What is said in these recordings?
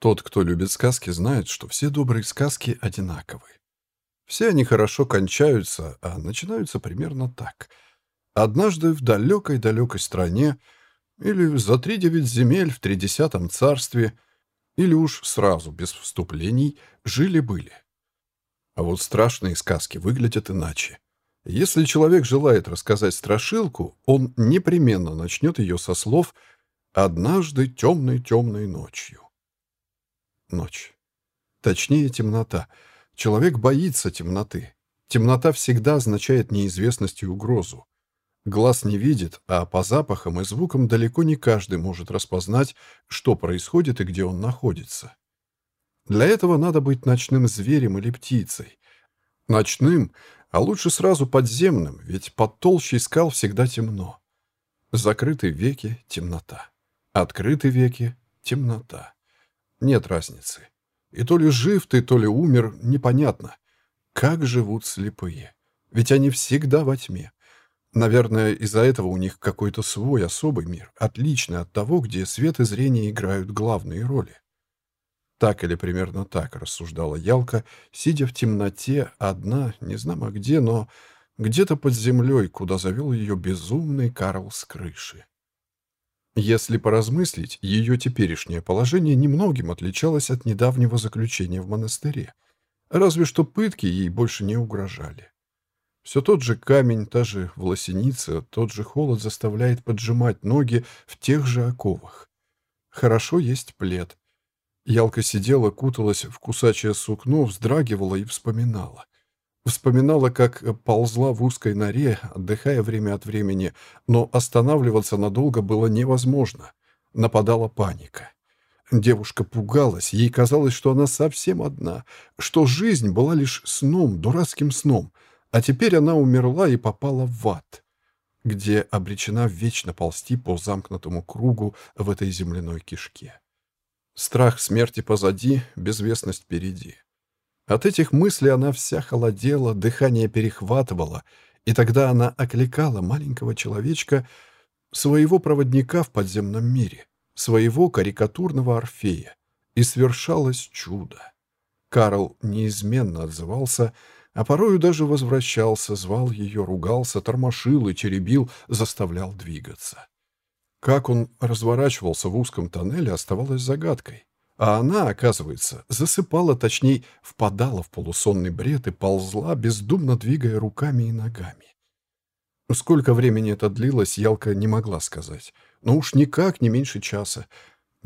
Тот, кто любит сказки, знает, что все добрые сказки одинаковы. Все они хорошо кончаются, а начинаются примерно так. Однажды в далекой-далекой стране или за три девять земель в тридесятом царстве, или уж сразу, без вступлений, жили-были. А вот страшные сказки выглядят иначе. Если человек желает рассказать страшилку, он непременно начнет ее со слов «однажды темной-темной ночью». Ночь. Точнее, темнота. Человек боится темноты. Темнота всегда означает неизвестность и угрозу. Глаз не видит, а по запахам и звукам далеко не каждый может распознать, что происходит и где он находится. Для этого надо быть ночным зверем или птицей. Ночным, а лучше сразу подземным, ведь под толщей скал всегда темно. Закрыты веки — темнота. Открыты веки — темнота. Нет разницы. И то ли жив ты, то ли умер, непонятно. Как живут слепые? Ведь они всегда во тьме. Наверное, из-за этого у них какой-то свой особый мир, отличный от того, где свет и зрение играют главные роли. Так или примерно так рассуждала Ялка, сидя в темноте, одна, не знамо где, но где-то под землей, куда завел ее безумный Карл с крыши. Если поразмыслить, ее теперешнее положение немногим отличалось от недавнего заключения в монастыре, разве что пытки ей больше не угрожали. Все тот же камень, та же волосеница, тот же холод заставляет поджимать ноги в тех же оковах. Хорошо есть плед. Ялка сидела, куталась в кусачее сукно, вздрагивала и вспоминала. Вспоминала, как ползла в узкой норе, отдыхая время от времени, но останавливаться надолго было невозможно. Нападала паника. Девушка пугалась, ей казалось, что она совсем одна, что жизнь была лишь сном, дурацким сном — а теперь она умерла и попала в ад, где обречена вечно ползти по замкнутому кругу в этой земляной кишке. Страх смерти позади, безвестность впереди. От этих мыслей она вся холодела, дыхание перехватывало, и тогда она окликала маленького человечка, своего проводника в подземном мире, своего карикатурного Орфея, и свершалось чудо. Карл неизменно отзывался — а порою даже возвращался, звал ее, ругался, тормошил и теребил, заставлял двигаться. Как он разворачивался в узком тоннеле, оставалось загадкой. А она, оказывается, засыпала, точнее, впадала в полусонный бред и ползла, бездумно двигая руками и ногами. Сколько времени это длилось, Ялка не могла сказать. Но уж никак не меньше часа.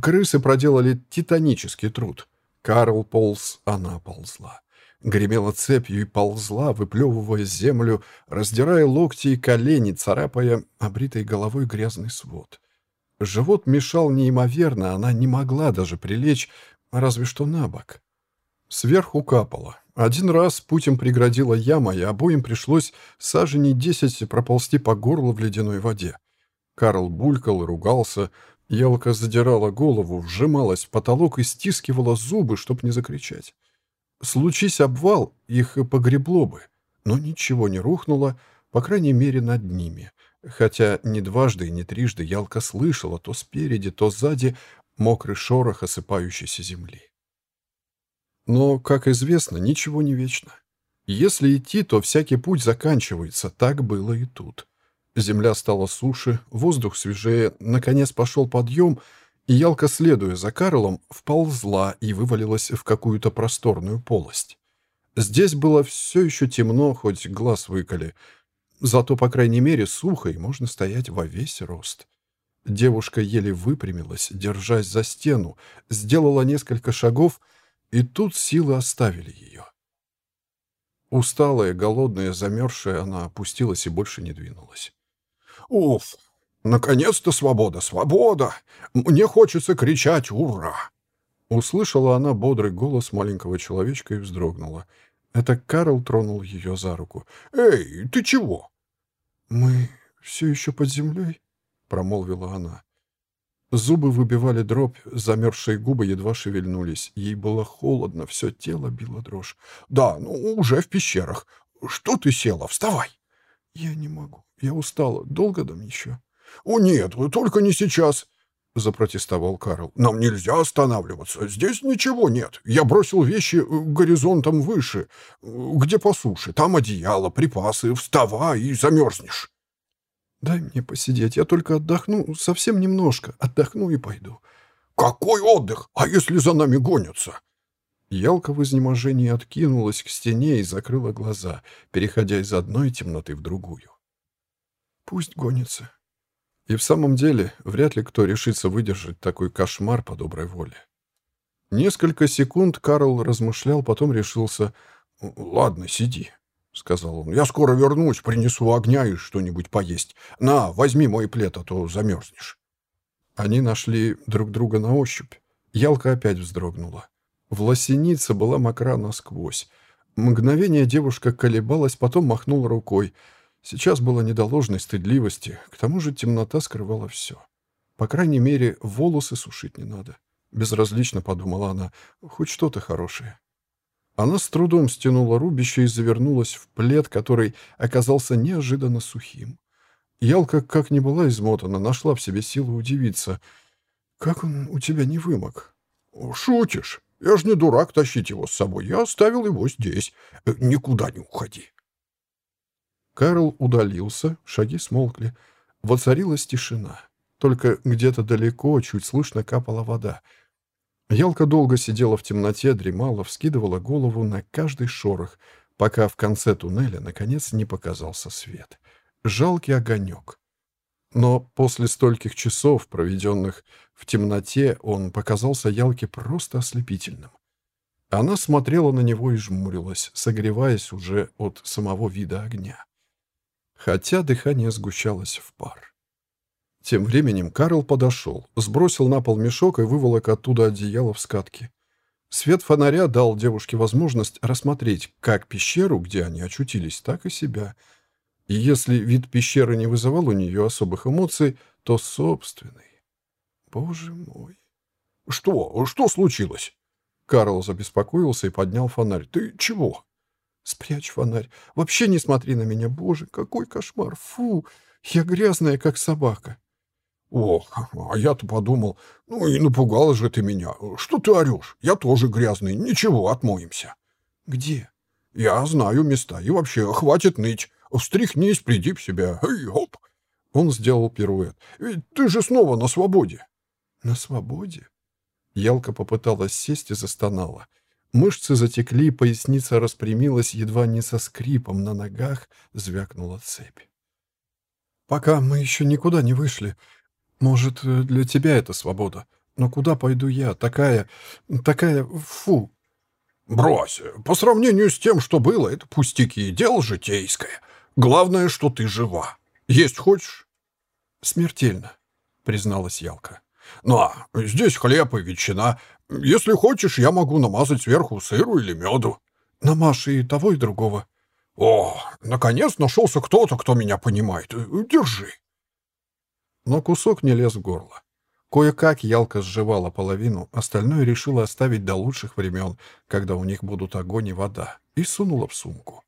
Крысы проделали титанический труд. Карл полз, она ползла гремела цепью и ползла, выплевывая землю, раздирая локти и колени, царапая обритой головой грязный свод. Живот мешал неимоверно, она не могла даже прилечь, разве что на бок. Сверху капало. Один раз путем преградила яма, и обоим пришлось саженей десять проползти по горлу в ледяной воде. Карл булькал и ругался, Ялка задирала голову, вжималась в потолок и стискивала зубы, чтоб не закричать. Случись обвал, их погребло бы, но ничего не рухнуло, по крайней мере, над ними. Хотя ни дважды и ни трижды Ялка слышала то спереди, то сзади мокрый шорох осыпающейся земли. Но, как известно, ничего не вечно. Если идти, то всякий путь заканчивается, так было и тут. Земля стала суше, воздух свежее, наконец пошел подъем — и Ялка, следуя за Карлом, вползла и вывалилась в какую-то просторную полость. Здесь было все еще темно, хоть глаз выколи. Зато, по крайней мере, сухо, и можно стоять во весь рост. Девушка еле выпрямилась, держась за стену, сделала несколько шагов, и тут силы оставили ее. Усталая, голодная, замерзшая, она опустилась и больше не двинулась. «Уф!» «Наконец-то свобода! Свобода! Мне хочется кричать «Ура!»» Услышала она бодрый голос маленького человечка и вздрогнула. Это Карл тронул ее за руку. «Эй, ты чего?» «Мы все еще под землей?» — промолвила она. Зубы выбивали дробь, замерзшие губы едва шевельнулись. Ей было холодно, все тело било дрожь. «Да, ну, уже в пещерах. Что ты села? Вставай!» «Я не могу. Я устала. Долго там еще?» «О нет, только не сейчас!» — запротестовал Карл. «Нам нельзя останавливаться. Здесь ничего нет. Я бросил вещи э, горизонтом выше, э, где по суше. Там одеяло, припасы. Вставай и замерзнешь». «Дай мне посидеть. Я только отдохну. Совсем немножко. Отдохну и пойду». «Какой отдых? А если за нами гонятся?» Ялка в изнеможении откинулась к стене и закрыла глаза, переходя из одной темноты в другую. «Пусть гонится», и в самом деле, вряд ли кто решится выдержать такой кошмар по доброй воле. Несколько секунд Карл размышлял, потом решился. «Ладно, сиди», — сказал он. «Я скоро вернусь, принесу огня и что-нибудь поесть. На, возьми мой плед, а то замерзнешь». Они нашли друг друга на ощупь. Ялка опять вздрогнула. Власеница была мокра насквозь. Мгновение девушка колебалась, потом махнула рукой — Сейчас было не до ложной стыдливости, к тому же темнота скрывала все. По крайней мере, волосы сушить не надо. Безразлично подумала она, хоть что-то хорошее. Она с трудом стянула рубище и завернулась в плед, который оказался неожиданно сухим. Ялка, как ни была измотана, нашла в себе силы удивиться. «Как он у тебя не вымок?» «Шутишь? Я ж не дурак тащить его с собой. Я оставил его здесь. Никуда не уходи». Карл удалился, шаги смолкли. Воцарилась тишина. Только где-то далеко чуть слышно капала вода. Ялка долго сидела в темноте, дремала, вскидывала голову на каждый шорох, пока в конце туннеля, наконец, не показался свет. Жалкий огонек. Но после стольких часов, проведенных в темноте, он показался Ялке просто ослепительным. Она смотрела на него и жмурилась, согреваясь уже от самого вида огня хотя дыхание сгущалось в пар. Тем временем Карл подошел, сбросил на пол мешок и выволок оттуда одеяло в скатке. Свет фонаря дал девушке возможность рассмотреть как пещеру, где они очутились, так и себя. И если вид пещеры не вызывал у нее особых эмоций, то собственный. Боже мой! «Что? Что случилось?» Карл забеспокоился и поднял фонарь. «Ты чего?» Спрячь фонарь. Вообще не смотри на меня. Боже, какой кошмар. Фу, я грязная, как собака. Ох, а я-то подумал, ну и напугала же ты меня. Что ты орешь? Я тоже грязный. Ничего, отмоемся. Где? Я знаю места. И вообще, хватит ныть. Встряхнись, приди в себя. Эй, хоп. Он сделал пируэт. Ведь ты же снова на свободе. На свободе? Ялка попыталась сесть и застонала. Мышцы затекли, поясница распрямилась, едва не со скрипом на ногах звякнула цепь. «Пока мы еще никуда не вышли. Может, для тебя это свобода. Но куда пойду я? Такая... такая... фу!» «Брось! По сравнению с тем, что было, это пустяки. Дело житейское. Главное, что ты жива. Есть хочешь?» «Смертельно», — призналась Ялка. «Ну, а здесь хлеб и ветчина. Если хочешь, я могу намазать сверху сыру или меду». «Намажь и того, и другого». «О, наконец нашелся кто-то, кто меня понимает. Держи». Но кусок не лез в горло. Кое-как Ялка сживала половину, остальное решила оставить до лучших времен, когда у них будут огонь и вода, и сунула в сумку.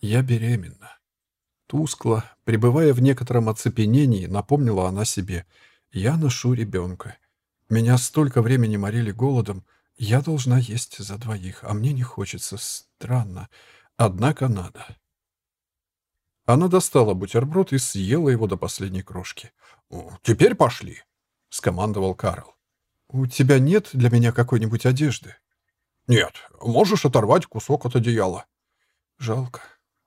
«Я беременна». Тускло, пребывая в некотором оцепенении, напомнила она себе. «Я ношу ребенка. Меня столько времени морили голодом. Я должна есть за двоих, а мне не хочется. Странно. Однако надо. Она достала бутерброд и съела его до последней крошки. «Теперь пошли», — скомандовал Карл. «У тебя нет для меня какой-нибудь одежды?» «Нет. Можешь оторвать кусок от одеяла». «Жалко».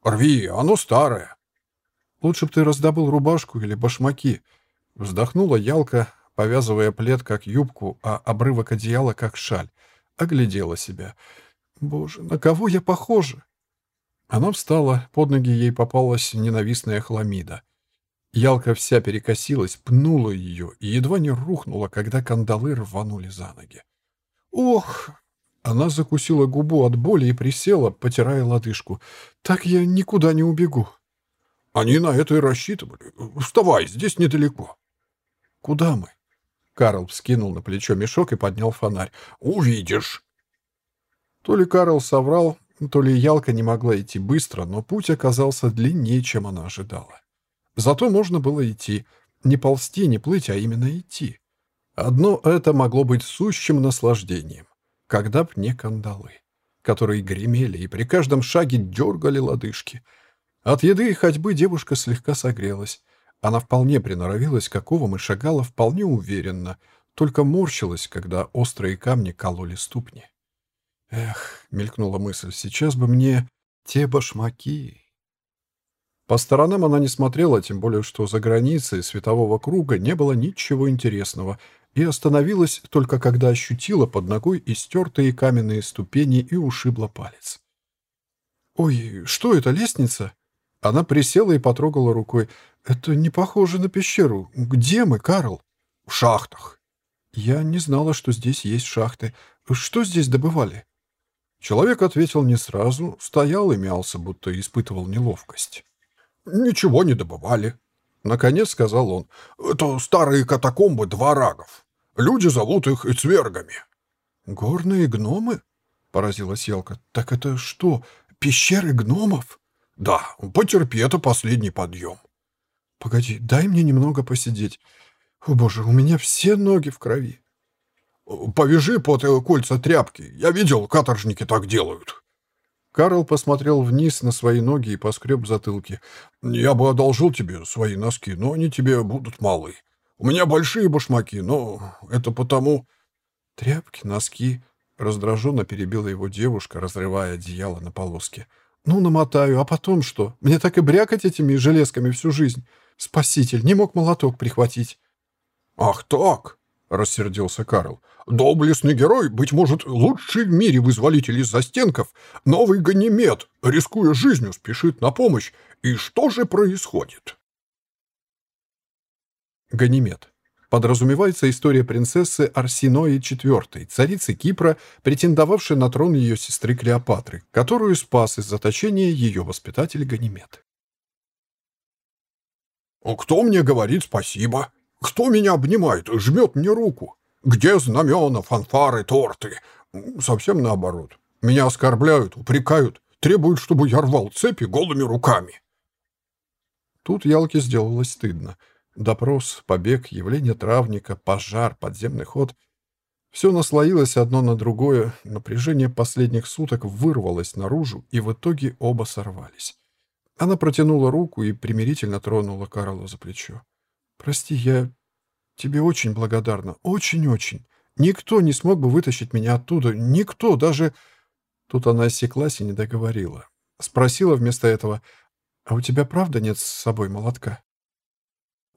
«Рви, оно старое». «Лучше бы ты раздобыл рубашку или башмаки». Вздохнула Ялка, повязывая плед как юбку, а обрывок одеяла как шаль. Оглядела себя. «Боже, на кого я похожа?» Она встала, под ноги ей попалась ненавистная хламида. Ялка вся перекосилась, пнула ее и едва не рухнула, когда кандалы рванули за ноги. «Ох!» Она закусила губу от боли и присела, потирая лодыжку. «Так я никуда не убегу». «Они на это и рассчитывали. Вставай, здесь недалеко». «Куда мы?» Карл вскинул на плечо мешок и поднял фонарь. «Увидишь!» То ли Карл соврал, то ли Ялка не могла идти быстро, но путь оказался длиннее, чем она ожидала. Зато можно было идти. Не ползти, не плыть, а именно идти. Одно это могло быть сущим наслаждением, когда б не кандалы, которые гремели и при каждом шаге дергали лодыжки. От еды и ходьбы девушка слегка согрелась. Она вполне приноровилась к оковам шагала вполне уверенно, только морщилась, когда острые камни кололи ступни. «Эх», — мелькнула мысль, — «сейчас бы мне те башмаки». По сторонам она не смотрела, тем более, что за границей светового круга не было ничего интересного, и остановилась только когда ощутила под ногой истертые каменные ступени и ушибла палец. «Ой, что это, лестница?» Она присела и потрогала рукой. «Это не похоже на пещеру. Где мы, Карл?» «В шахтах». «Я не знала, что здесь есть шахты. Что здесь добывали?» Человек ответил не сразу, стоял и мялся, будто испытывал неловкость. «Ничего не добывали», — наконец сказал он. «Это старые катакомбы дворагов. Люди зовут их цвергами». «Горные гномы?» — поразилась Елка. «Так это что, пещеры гномов?» «Да, потерпи, это последний подъем». «Погоди, дай мне немного посидеть. О, боже, у меня все ноги в крови». «Повяжи под кольца тряпки. Я видел, каторжники так делают». Карл посмотрел вниз на свои ноги и поскреб в затылке. «Я бы одолжил тебе свои носки, но они тебе будут малы. У меня большие башмаки, но это потому...» «Тряпки, носки...» — раздраженно перебила его девушка, разрывая одеяло на полоски. «Ну, намотаю, а потом что? Мне так и брякать этими железками всю жизнь. Спаситель, не мог молоток прихватить». «Ах так!» — рассердился Карл. «Доблестный герой, быть может, лучший в мире вызволитель из застенков, новый Ганимед, рискуя жизнью, спешит на помощь. И что же происходит?» Ганимед. Подразумевается история принцессы Арсинои IV, царицы Кипра, претендовавшей на трон ее сестры Клеопатры, которую спас из заточения ее воспитатель Ганимед. «Кто мне говорит спасибо?» Кто меня обнимает, жмет мне руку? Где знамена, фанфары, торты? Совсем наоборот. Меня оскорбляют, упрекают, требуют, чтобы я рвал цепи голыми руками. Тут Ялке сделалось стыдно. Допрос, побег, явление травника, пожар, подземный ход. Все наслоилось одно на другое, напряжение последних суток вырвалось наружу, и в итоге оба сорвались. Она протянула руку и примирительно тронула Карла за плечо. «Прости, я тебе очень благодарна. Очень-очень. Никто не смог бы вытащить меня оттуда. Никто, даже...» Тут она осеклась и не договорила. Спросила вместо этого, «А у тебя правда нет с собой молотка?»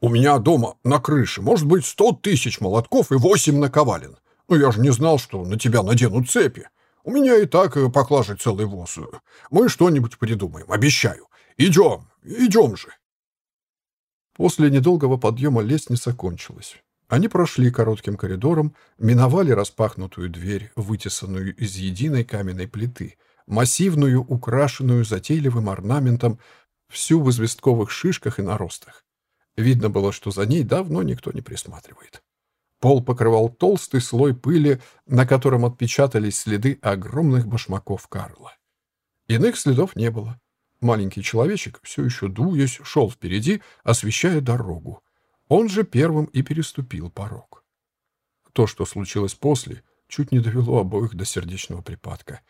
«У меня дома на крыше может быть сто тысяч молотков и восемь наковален. Но я же не знал, что на тебя наденут цепи. У меня и так э, поклажи целый воз. Мы что-нибудь придумаем, обещаю. Идем, идем же». После недолгого подъема лестница кончилась. Они прошли коротким коридором, миновали распахнутую дверь, вытесанную из единой каменной плиты, массивную, украшенную затейливым орнаментом, всю в известковых шишках и наростах. Видно было, что за ней давно никто не присматривает. Пол покрывал толстый слой пыли, на котором отпечатались следы огромных башмаков Карла. Иных следов не было. Маленький человечек, все еще дуясь, шел впереди, освещая дорогу. Он же первым и переступил порог. То, что случилось после, чуть не довело обоих до сердечного припадка.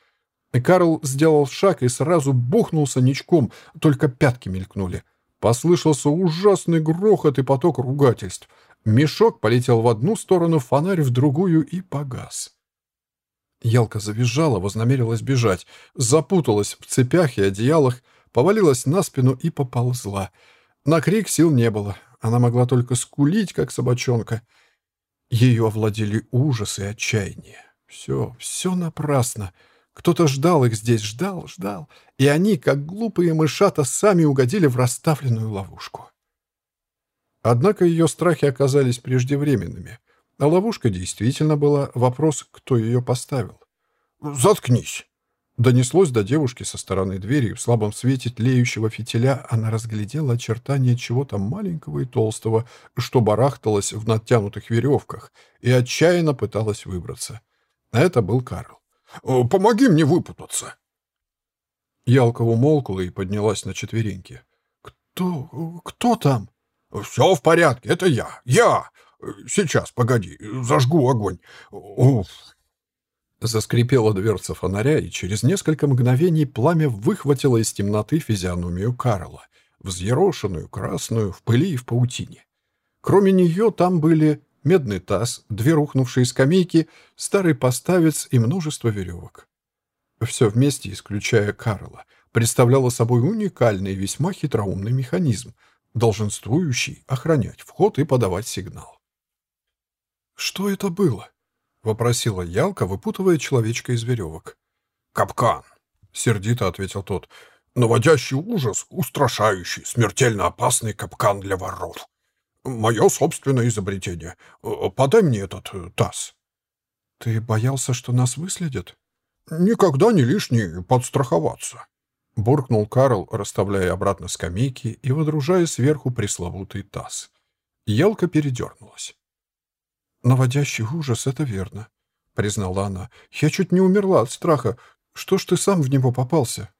Карл сделал шаг и сразу бухнулся ничком, только пятки мелькнули. Послышался ужасный грохот и поток ругательств. Мешок полетел в одну сторону, фонарь в другую и погас. Ялка завизжала, вознамерилась бежать, запуталась в цепях и одеялах, повалилась на спину и поползла. На крик сил не было. Она могла только скулить, как собачонка. Ее овладели ужас и отчаяние. Все, все напрасно. Кто-то ждал их здесь, ждал, ждал. И они, как глупые мышата, сами угодили в расставленную ловушку. Однако ее страхи оказались преждевременными. А ловушка действительно была вопрос, кто ее поставил. «Заткнись!» Донеслось до девушки со стороны двери, в слабом свете тлеющего фитиля она разглядела очертания чего-то маленького и толстого, что барахталось в натянутых веревках, и отчаянно пыталась выбраться. Это был Карл. «Э, «Помоги мне выпутаться!» Ялка умолкла и поднялась на четвереньки. «Кто? Кто там?» «Все в порядке, это я! Я! Сейчас, погоди, зажгу огонь. Уф!» Заскрипела дверца фонаря, и через несколько мгновений пламя выхватило из темноты физиономию Карла, взъерошенную, красную, в пыли и в паутине. Кроме нее там были медный таз, две рухнувшие скамейки, старый поставец и множество веревок. Все вместе, исключая Карла, представляло собой уникальный и весьма хитроумный механизм, долженствующий охранять вход и подавать сигнал. «Что это было?» — вопросила Ялка, выпутывая человечка из веревок. «Капкан!» — сердито ответил тот. «Наводящий ужас, устрашающий, смертельно опасный капкан для воров. Мое собственное изобретение. Подай мне этот э, таз». «Ты боялся, что нас выследят?» «Никогда не лишний подстраховаться», — буркнул Карл, расставляя обратно скамейки и водружая сверху пресловутый таз. Ялка передернулась. «Наводящий ужас — это верно», — признала она. «Я чуть не умерла от страха. Что ж ты сам в него попался?»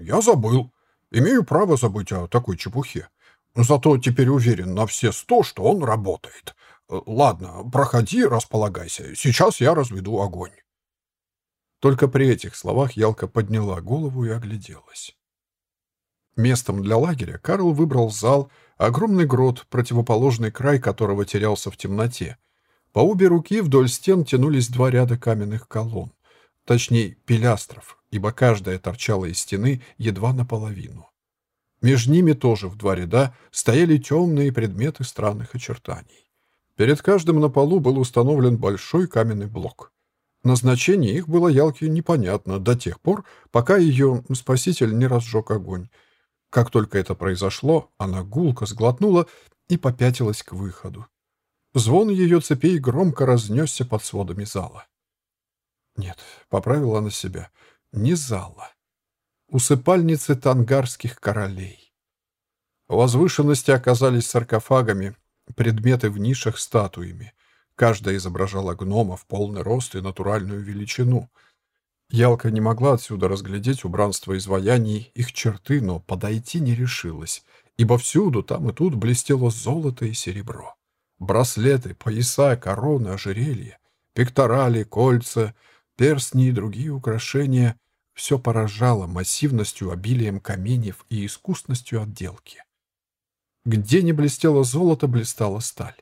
«Я забыл. Имею право забыть о такой чепухе. Зато теперь уверен на все сто, что он работает. Ладно, проходи, располагайся. Сейчас я разведу огонь». Только при этих словах Ялка подняла голову и огляделась. Местом для лагеря Карл выбрал зал, огромный грот, противоположный край которого терялся в темноте — по обе руки вдоль стен тянулись два ряда каменных колонн, точнее, пилястров, ибо каждая торчала из стены едва наполовину. Между ними тоже в два ряда стояли темные предметы странных очертаний. Перед каждым на полу был установлен большой каменный блок. Назначение их было Ялке непонятно до тех пор, пока ее спаситель не разжег огонь. Как только это произошло, она гулко сглотнула и попятилась к выходу. Звон ее цепей громко разнесся под сводами зала. Нет, поправила она себя, не зала. Усыпальницы тангарских королей. Возвышенности оказались саркофагами, предметы в нишах статуями. Каждая изображала гнома в полный рост и натуральную величину. Ялка не могла отсюда разглядеть убранство изваяний, их черты, но подойти не решилась, ибо всюду, там и тут, блестело золото и серебро. Браслеты, пояса, короны, ожерелья, пекторали, кольца, перстни и другие украшения — все поражало массивностью, обилием каменьев и искусностью отделки. Где не блестело золото, блистала сталь.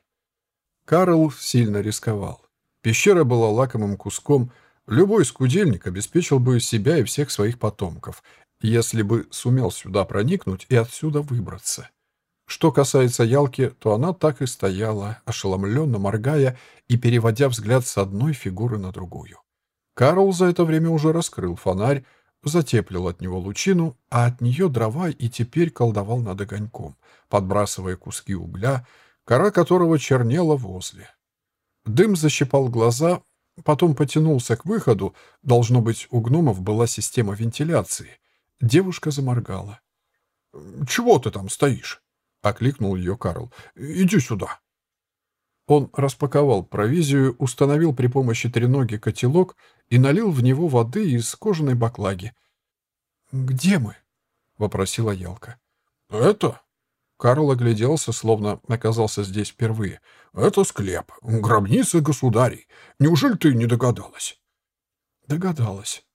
Карл сильно рисковал. Пещера была лакомым куском. Любой скудельник обеспечил бы себя и всех своих потомков, если бы сумел сюда проникнуть и отсюда выбраться. Что касается Ялки, то она так и стояла, ошеломленно моргая и переводя взгляд с одной фигуры на другую. Карл за это время уже раскрыл фонарь, затеплил от него лучину, а от нее дрова и теперь колдовал над огоньком, подбрасывая куски угля, кора которого чернела возле. Дым защипал глаза, потом потянулся к выходу, должно быть, у гномов была система вентиляции. Девушка заморгала. «Чего ты там стоишь?» — окликнул ее Карл. «Иди сюда». Он распаковал провизию, установил при помощи треноги котелок и налил в него воды из кожаной баклаги. «Где мы?» — вопросила Ялка. «Это?» Карл огляделся, словно оказался здесь впервые. «Это склеп, гробница государей. Неужели ты не догадалась?» «Догадалась».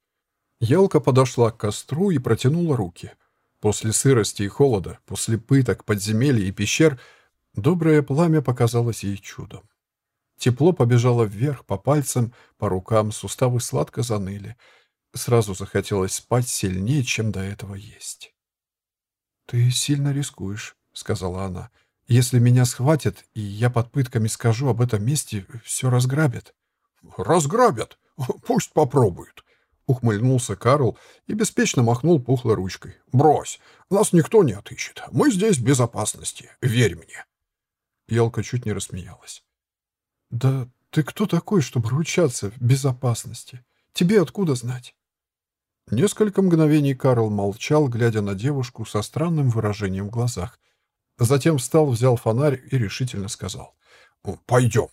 Ялка подошла к костру и протянула руки — После сырости и холода, после пыток, подземелий и пещер, доброе пламя показалось ей чудом. Тепло побежало вверх по пальцам, по рукам, суставы сладко заныли. Сразу захотелось спать сильнее, чем до этого есть. «Ты сильно рискуешь», — сказала она. «Если меня схватят, и я под пытками скажу об этом месте, все разграбят». «Разграбят? Пусть попробуют. Ухмыльнулся Карл и беспечно махнул пухлой ручкой. «Брось! Нас никто не отыщет. Мы здесь в безопасности. Верь мне!» Елка чуть не рассмеялась. «Да ты кто такой, чтобы ручаться в безопасности? Тебе откуда знать?» Несколько мгновений Карл молчал, глядя на девушку со странным выражением в глазах. Затем встал, взял фонарь и решительно сказал. «Пойдем».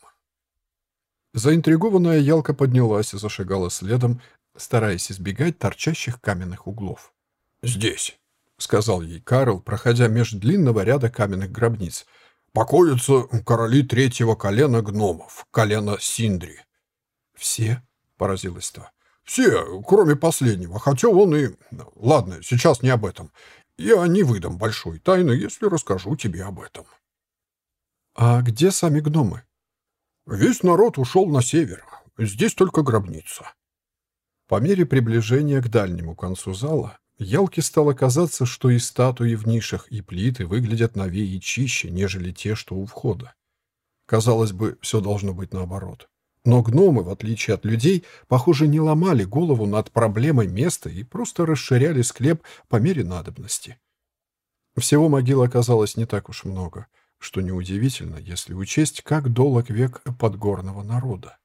Заинтригованная Ялка поднялась и зашагала следом, стараясь избегать торчащих каменных углов. «Здесь», — сказал ей Карл, проходя меж длинного ряда каменных гробниц. Покоятся короли третьего колена гномов, колена Синдри». «Все?» — поразилась та. «Все, кроме последнего, хотя он и... Ладно, сейчас не об этом. Я не выдам большой тайны, если расскажу тебе об этом». «А где сами гномы?» «Весь народ ушел на север. Здесь только гробница». По мере приближения к дальнему концу зала Ялке стало казаться, что и статуи в нишах, и плиты выглядят новее и чище, нежели те, что у входа. Казалось бы, все должно быть наоборот. Но гномы, в отличие от людей, похоже, не ломали голову над проблемой места и просто расширяли склеп по мере надобности. Всего могил оказалось не так уж много, что неудивительно, если учесть, как долг век подгорного народа.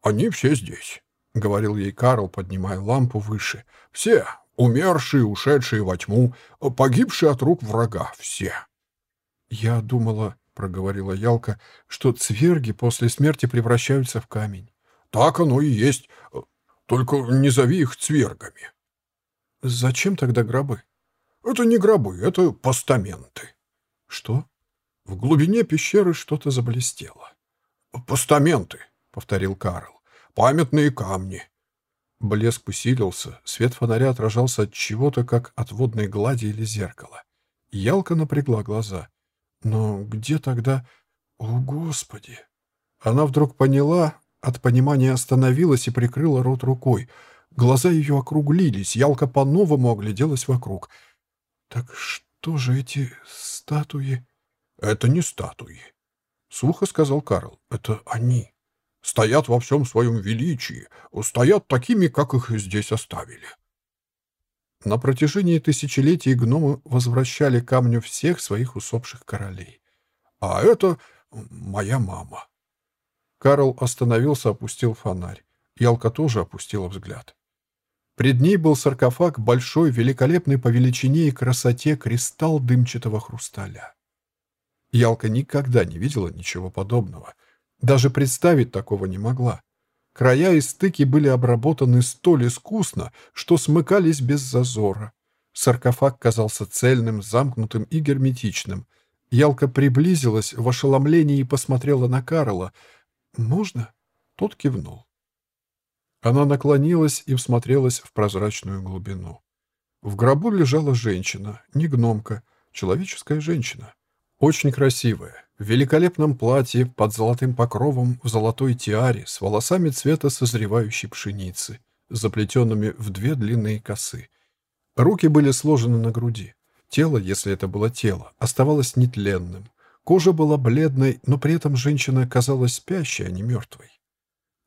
«Они все здесь», — говорил ей Карл, поднимая лампу выше. «Все, умершие, ушедшие во тьму, погибшие от рук врага, все». «Я думала, — проговорила Ялка, — что цверги после смерти превращаются в камень. Так оно и есть. Только не зови их цвергами. Зачем тогда гробы? Это не гробы, это постаменты. Что? В глубине пещеры что-то заблестело. Постаменты, повторил Карл. Памятные камни. Блеск усилился, свет фонаря отражался от чего-то, как от водной глади или зеркала. Ялка напрягла глаза. Но где тогда... О, Господи! Она вдруг поняла, от понимания остановилась и прикрыла рот рукой. Глаза ее округлились, Ялка по-новому огляделась вокруг. «Так что же эти статуи?» «Это не статуи», — сухо сказал Карл. «Это они. Стоят во всем своем величии, стоят такими, как их здесь оставили». На протяжении тысячелетий гномы возвращали камню всех своих усопших королей. «А это моя мама». Карл остановился, опустил фонарь. Ялка тоже опустила взгляд. Пред ней был саркофаг, большой, великолепный по величине и красоте кристалл дымчатого хрусталя. Ялка никогда не видела ничего подобного. Даже представить такого не могла. Края и стыки были обработаны столь искусно, что смыкались без зазора. Саркофаг казался цельным, замкнутым и герметичным. Ялка приблизилась в ошеломлении и посмотрела на Карла. «Можно?» Тот кивнул. Она наклонилась и всмотрелась в прозрачную глубину. В гробу лежала женщина, не гномка, человеческая женщина. Очень красивая, в великолепном платье, под золотым покровом, в золотой тиаре, с волосами цвета созревающей пшеницы, заплетенными в две длинные косы. Руки были сложены на груди. Тело, если это было тело, оставалось нетленным. Кожа была бледной, но при этом женщина казалась спящей, а не мертвой.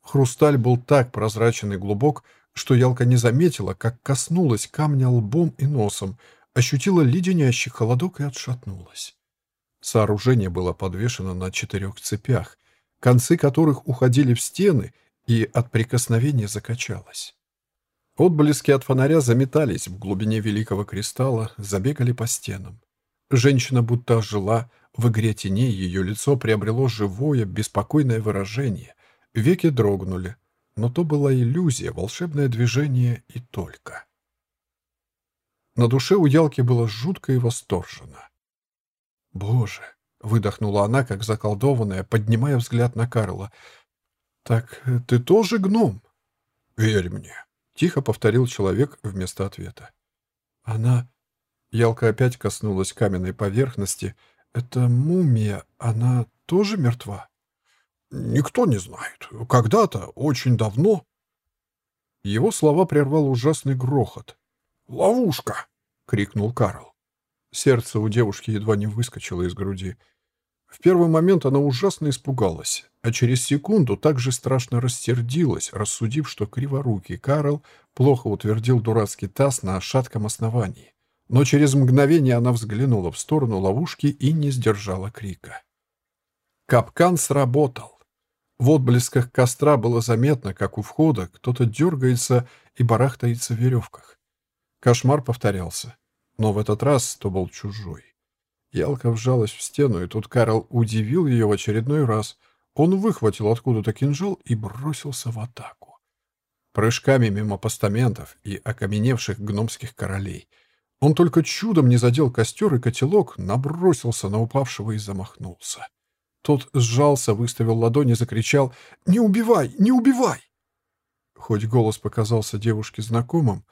Хрусталь был так прозрачен и глубок, что Ялка не заметила, как коснулась камня лбом и носом, ощутила леденящий холодок и отшатнулась. Сооружение было подвешено на четырех цепях, концы которых уходили в стены и от прикосновения закачалось. Отблески от фонаря заметались в глубине великого кристалла, забегали по стенам. Женщина будто ожила, в игре теней ее лицо приобрело живое, беспокойное выражение. Веки дрогнули, но то была иллюзия, волшебное движение и только. На душе у Ялки было жутко и восторженно. «Боже!» — выдохнула она, как заколдованная, поднимая взгляд на Карла. «Так ты тоже гном?» «Верь мне», — тихо повторил человек вместо ответа. «Она...» Ялка опять коснулась каменной поверхности. «Это мумия, она тоже мертва?» «Никто не знает. Когда-то, очень давно...» Его слова прервал ужасный грохот. «Ловушка!» — крикнул Карл. Сердце у девушки едва не выскочило из груди. В первый момент она ужасно испугалась, а через секунду также страшно рассердилась, рассудив, что криворукий Карл плохо утвердил дурацкий таз на шатком основании. Но через мгновение она взглянула в сторону ловушки и не сдержала крика. Капкан сработал. В отблесках костра было заметно, как у входа кто-то дергается и барахтается в веревках. Кошмар повторялся. Но в этот раз то был чужой. Ялка вжалась в стену, и тут Карл удивил ее в очередной раз. Он выхватил откуда-то кинжал и бросился в атаку. Прыжками мимо постаментов и окаменевших гномских королей. Он только чудом не задел костер, и котелок набросился на упавшего и замахнулся. Тот сжался, выставил ладони, закричал «Не убивай! Не убивай!» Хоть голос показался девушке знакомым,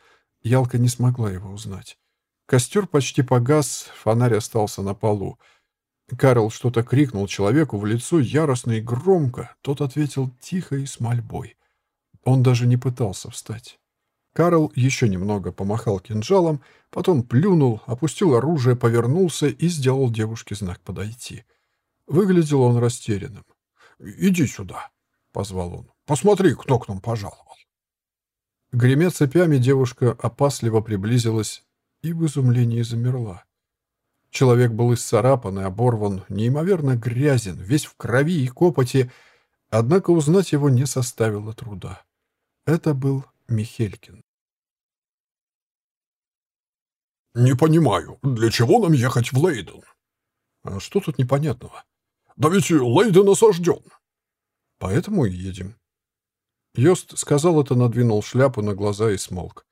Ялка не смогла его узнать. Костер почти погас, фонарь остался на полу. Карл что-то крикнул человеку в лицо яростно и громко. Тот ответил тихо и с мольбой. Он даже не пытался встать. Карл еще немного помахал кинжалом, потом плюнул, опустил оружие, повернулся и сделал девушке знак подойти. Выглядел он растерянным. «Иди сюда», — позвал он. «Посмотри, кто к нам пожаловал». Гремя цепями, девушка опасливо приблизилась и в изумлении замерла. Человек был исцарапан и оборван, неимоверно грязен, весь в крови и копоти, однако узнать его не составило труда. Это был Михелькин. «Не понимаю, для чего нам ехать в Лейден?» «А что тут непонятного?» «Да ведь Лейден осажден». «Поэтому и едем». Йост сказал это, надвинул шляпу на глаза и смолк.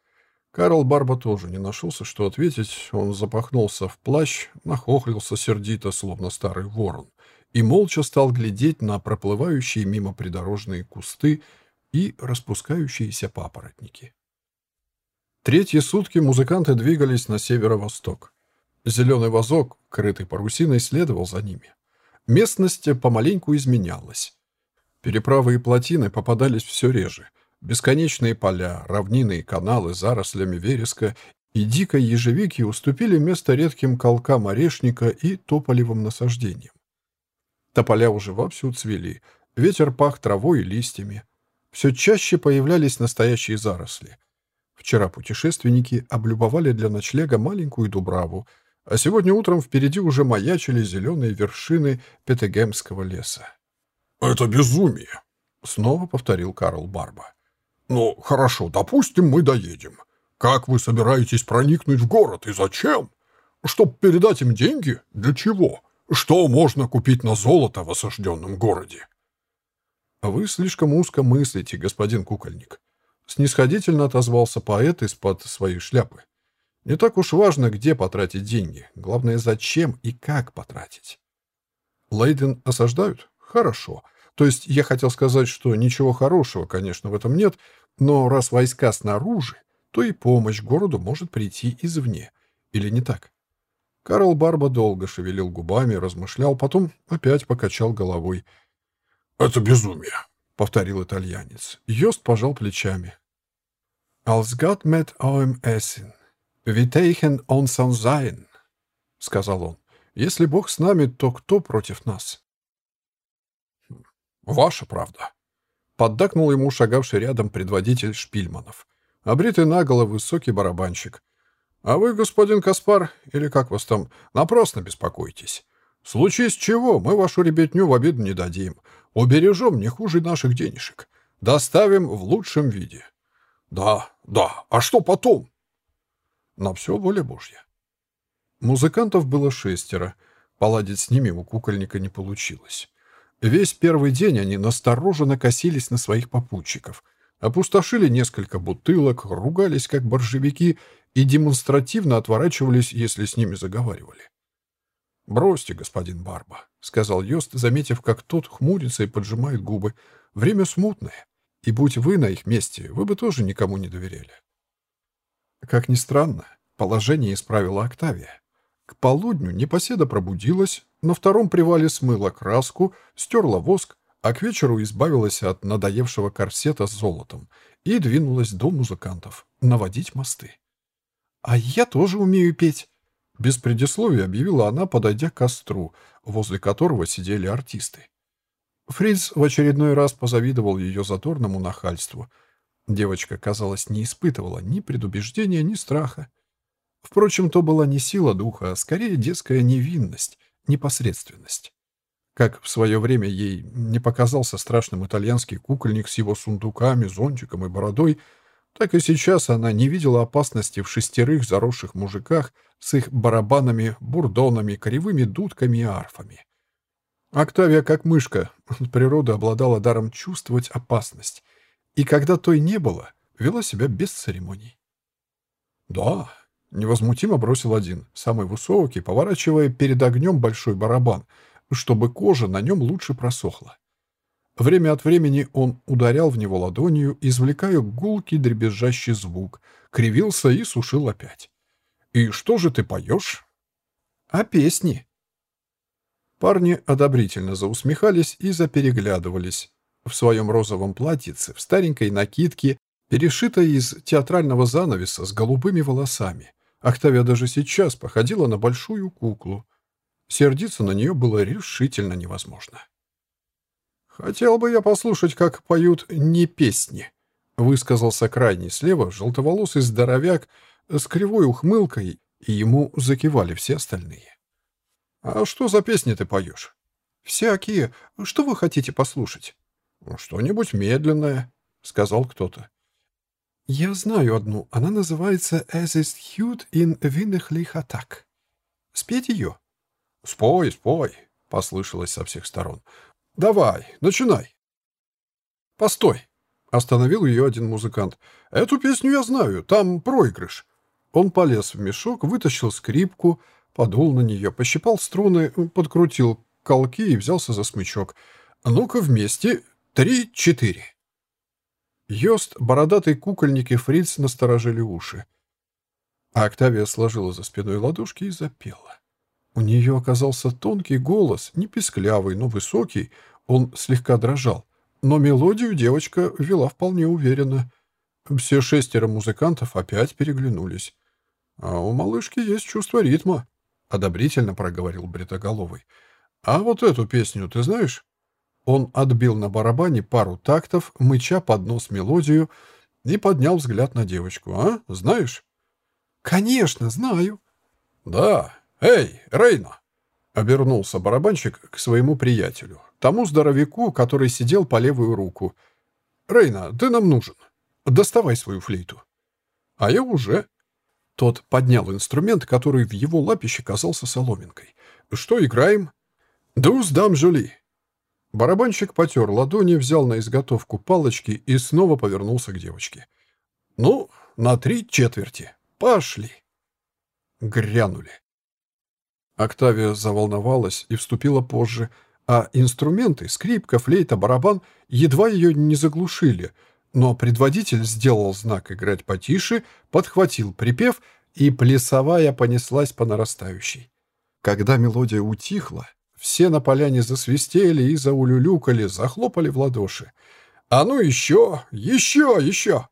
Карл Барба тоже не нашелся, что ответить. Он запахнулся в плащ, нахохлился сердито, словно старый ворон, и молча стал глядеть на проплывающие мимо придорожные кусты и распускающиеся папоротники. Третьи сутки музыканты двигались на северо-восток. Зеленый вазок, крытый парусиной, следовал за ними. Местность помаленьку изменялась. Переправы и плотины попадались все реже. Бесконечные поля, равнины и каналы зарослями вереска и дикой ежевики уступили место редким колкам орешника и тополевым насаждениям. Тополя уже вовсю цвели, ветер пах травой и листьями. Все чаще появлялись настоящие заросли. Вчера путешественники облюбовали для ночлега маленькую Дубраву, а сегодня утром впереди уже маячили зеленые вершины Петегемского леса. «Это безумие!» — снова повторил Карл Барба. «Ну, хорошо, допустим, мы доедем. Как вы собираетесь проникнуть в город и зачем? Чтоб передать им деньги? Для чего? Что можно купить на золото в осажденном городе?» «Вы слишком узко мыслите, господин кукольник», — снисходительно отозвался поэт из-под своей шляпы. «Не так уж важно, где потратить деньги. Главное, зачем и как потратить». «Лейден осаждают? Хорошо. То есть я хотел сказать, что ничего хорошего, конечно, в этом нет, но раз войска снаружи, то и помощь городу может прийти извне. Или не так?» Карл Барба долго шевелил губами, размышлял, потом опять покачал головой — «Это безумие», — повторил итальянец. Йост пожал плечами. «Als Gott mit eurem Essen, teichen uns sein», — сказал он. «Если Бог с нами, то кто против нас?» «Ваша правда», — поддакнул ему шагавший рядом предводитель Шпильманов, обритый наголо высокий барабанщик. «А вы, господин Каспар, или как вас там, напрасно беспокойтесь. Случись чего, мы вашу ребятню в обиду не дадим. Убережем не хуже наших денежек. Доставим в лучшем виде. Да, да. А что потом? На все воля Божья. Музыкантов было шестеро. Поладить с ними у кукольника не получилось. Весь первый день они настороженно косились на своих попутчиков, опустошили несколько бутылок, ругались как боржевики и демонстративно отворачивались, если с ними заговаривали. «Бросьте, господин Барба», — сказал Йост, заметив, как тот хмурится и поджимает губы. «Время смутное, и будь вы на их месте, вы бы тоже никому не доверяли». Как ни странно, положение исправила Октавия. К полудню непоседа пробудилась, на втором привале смыла краску, стерла воск, а к вечеру избавилась от надоевшего корсета с золотом и двинулась до музыкантов наводить мосты. «А я тоже умею петь», без предисловия объявила она, подойдя к костру, возле которого сидели артисты. Фриц в очередной раз позавидовал ее задорному нахальству. Девочка, казалось, не испытывала ни предубеждения, ни страха. Впрочем, то была не сила духа, а скорее детская невинность, непосредственность. Как в свое время ей не показался страшным итальянский кукольник с его сундуками, зонтиком и бородой — так и сейчас она не видела опасности в шестерых заросших мужиках с их барабанами, бурдонами, кривыми дудками и арфами. Октавия, как мышка, от природы обладала даром чувствовать опасность, и когда той не было, вела себя без церемоний. «Да», — Невозмутимо бросил один, самый высокий, поворачивая перед огнем большой барабан, чтобы кожа на нем лучше просохла. Время от времени он ударял в него ладонью, извлекая гулкий дребезжащий звук, кривился и сушил опять. «И что же ты поешь?» «А песни». Парни одобрительно заусмехались и запереглядывались. В своем розовом платьице, в старенькой накидке, перешитой из театрального занавеса с голубыми волосами. Октавия даже сейчас походила на большую куклу. Сердиться на нее было решительно невозможно. «Хотел бы я послушать, как поют не песни», — высказался крайний слева желтоволосый здоровяк с кривой ухмылкой, и ему закивали все остальные. «А что за песни ты поешь?» «Всякие. Что вы хотите послушать?» «Что-нибудь медленное», — сказал кто-то. «Я знаю одну. Она называется «As is Hute in Winnechlich Attack». Спеть ее?» «Спой, спой», — послышалось со всех сторон. «Давай, начинай». «Постой!» — остановил ее один музыкант. «Эту песню я знаю, там проигрыш». Он полез в мешок, вытащил скрипку, подул на нее, пощипал струны, подкрутил колки и взялся за смычок. «Ну-ка вместе. Три-четыре». Йост, бородатый кукольник и фриц насторожили уши. А Октавия сложила за спиной ладошки и запела. У нее оказался тонкий голос, не песклявый, но высокий, он слегка дрожал. Но мелодию девочка вела вполне уверенно. Все шестеро музыкантов опять переглянулись. «А у малышки есть чувство ритма», — одобрительно проговорил Бритоголовый. «А вот эту песню ты знаешь?» Он отбил на барабане пару тактов, мыча под нос мелодию, и поднял взгляд на девочку. «А? Знаешь?» «Конечно, знаю». «Да, «Эй, Рейна!» — обернулся барабанщик к своему приятелю, тому здоровяку, который сидел по левую руку. «Рейна, ты нам нужен. Доставай свою флейту». «А я уже». Тот поднял инструмент, который в его лапище казался соломинкой. «Что играем?» «Дуз дам жули». Барабанщик потер ладони, взял на изготовку палочки и снова повернулся к девочке. «Ну, на три четверти. Пошли!» Грянули. Октавия заволновалась и вступила позже, а инструменты — скрипка, флейта, барабан — едва ее не заглушили, но предводитель сделал знак играть потише, подхватил припев, и плясовая понеслась по нарастающей. Когда мелодия утихла, все на поляне засвистели и заулюлюкали, захлопали в ладоши. «А ну еще! Еще! Еще!»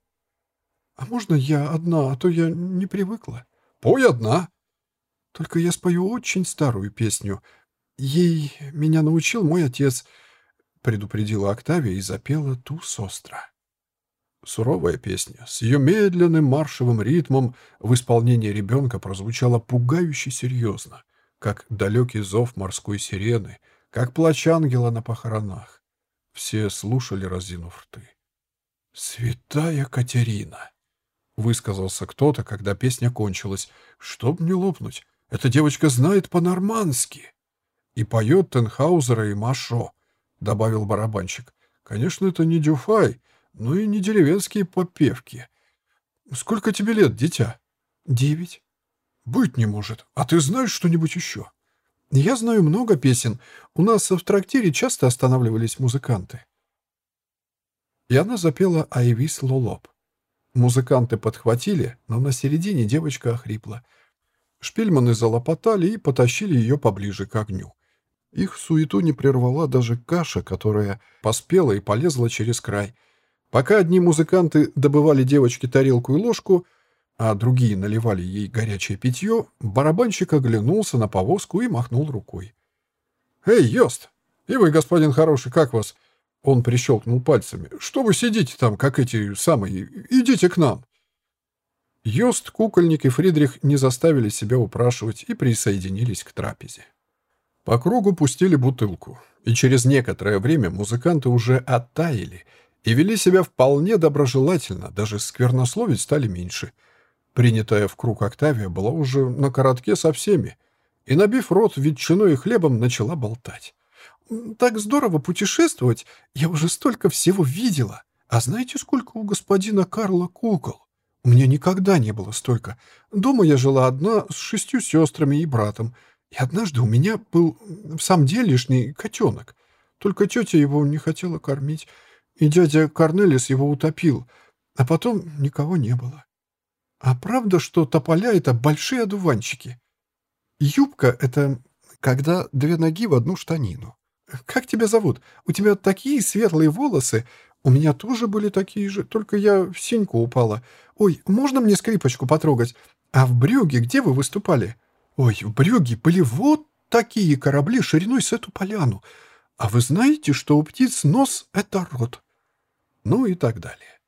«А можно я одна, а то я не привыкла?» «Пой одна!» Только я спою очень старую песню. Ей меня научил мой отец», — предупредила Октавия и запела ту состра. Суровая песня с ее медленным маршевым ритмом в исполнении ребенка прозвучала пугающе серьезно, как далекий зов морской сирены, как плач ангела на похоронах. Все слушали, разинув рты. «Святая Катерина!» — высказался кто-то, когда песня кончилась. «Чтоб не лопнуть, эта девочка знает по-нормански. И поет Тенхаузера и Машо, — добавил барабанщик. Конечно, это не Дюфай, но и не деревенские попевки. Сколько тебе лет, дитя? Девять. Быть не может. А ты знаешь что-нибудь еще? Я знаю много песен. У нас в трактире часто останавливались музыканты. И она запела «Айвис Лолоп». Музыканты подхватили, но на середине девочка охрипла — Шпильманы залопотали и потащили ее поближе к огню. Их суету не прервала даже каша, которая поспела и полезла через край. Пока одни музыканты добывали девочке тарелку и ложку, а другие наливали ей горячее питье, барабанщик оглянулся на повозку и махнул рукой. «Эй, Йост! И вы, господин хороший, как вас?» Он прищелкнул пальцами. «Что вы сидите там, как эти самые? Идите к нам!» Йост, Кукольник и Фридрих не заставили себя упрашивать и присоединились к трапезе. По кругу пустили бутылку, и через некоторое время музыканты уже оттаяли и вели себя вполне доброжелательно, даже сквернословить стали меньше. Принятая в круг Октавия была уже на коротке со всеми, и, набив рот ветчиной и хлебом, начала болтать. «Так здорово путешествовать! Я уже столько всего видела! А знаете, сколько у господина Карла кукол? У меня никогда не было столько. Дома я жила одна с шестью сестрами и братом. И однажды у меня был в самом деле лишний котенок. Только тетя его не хотела кормить, и дядя Корнелис его утопил, а потом никого не было. А правда, что тополя — это большие одуванчики? Юбка — это когда две ноги в одну штанину. Как тебя зовут? У тебя такие светлые волосы. У меня тоже были такие же, только я в синьку упала. Ой, можно мне скрипочку потрогать? А в Брюге где вы выступали? Ой, в Брюге были вот такие корабли шириной с эту поляну. А вы знаете, что у птиц нос — это рот? Ну и так далее.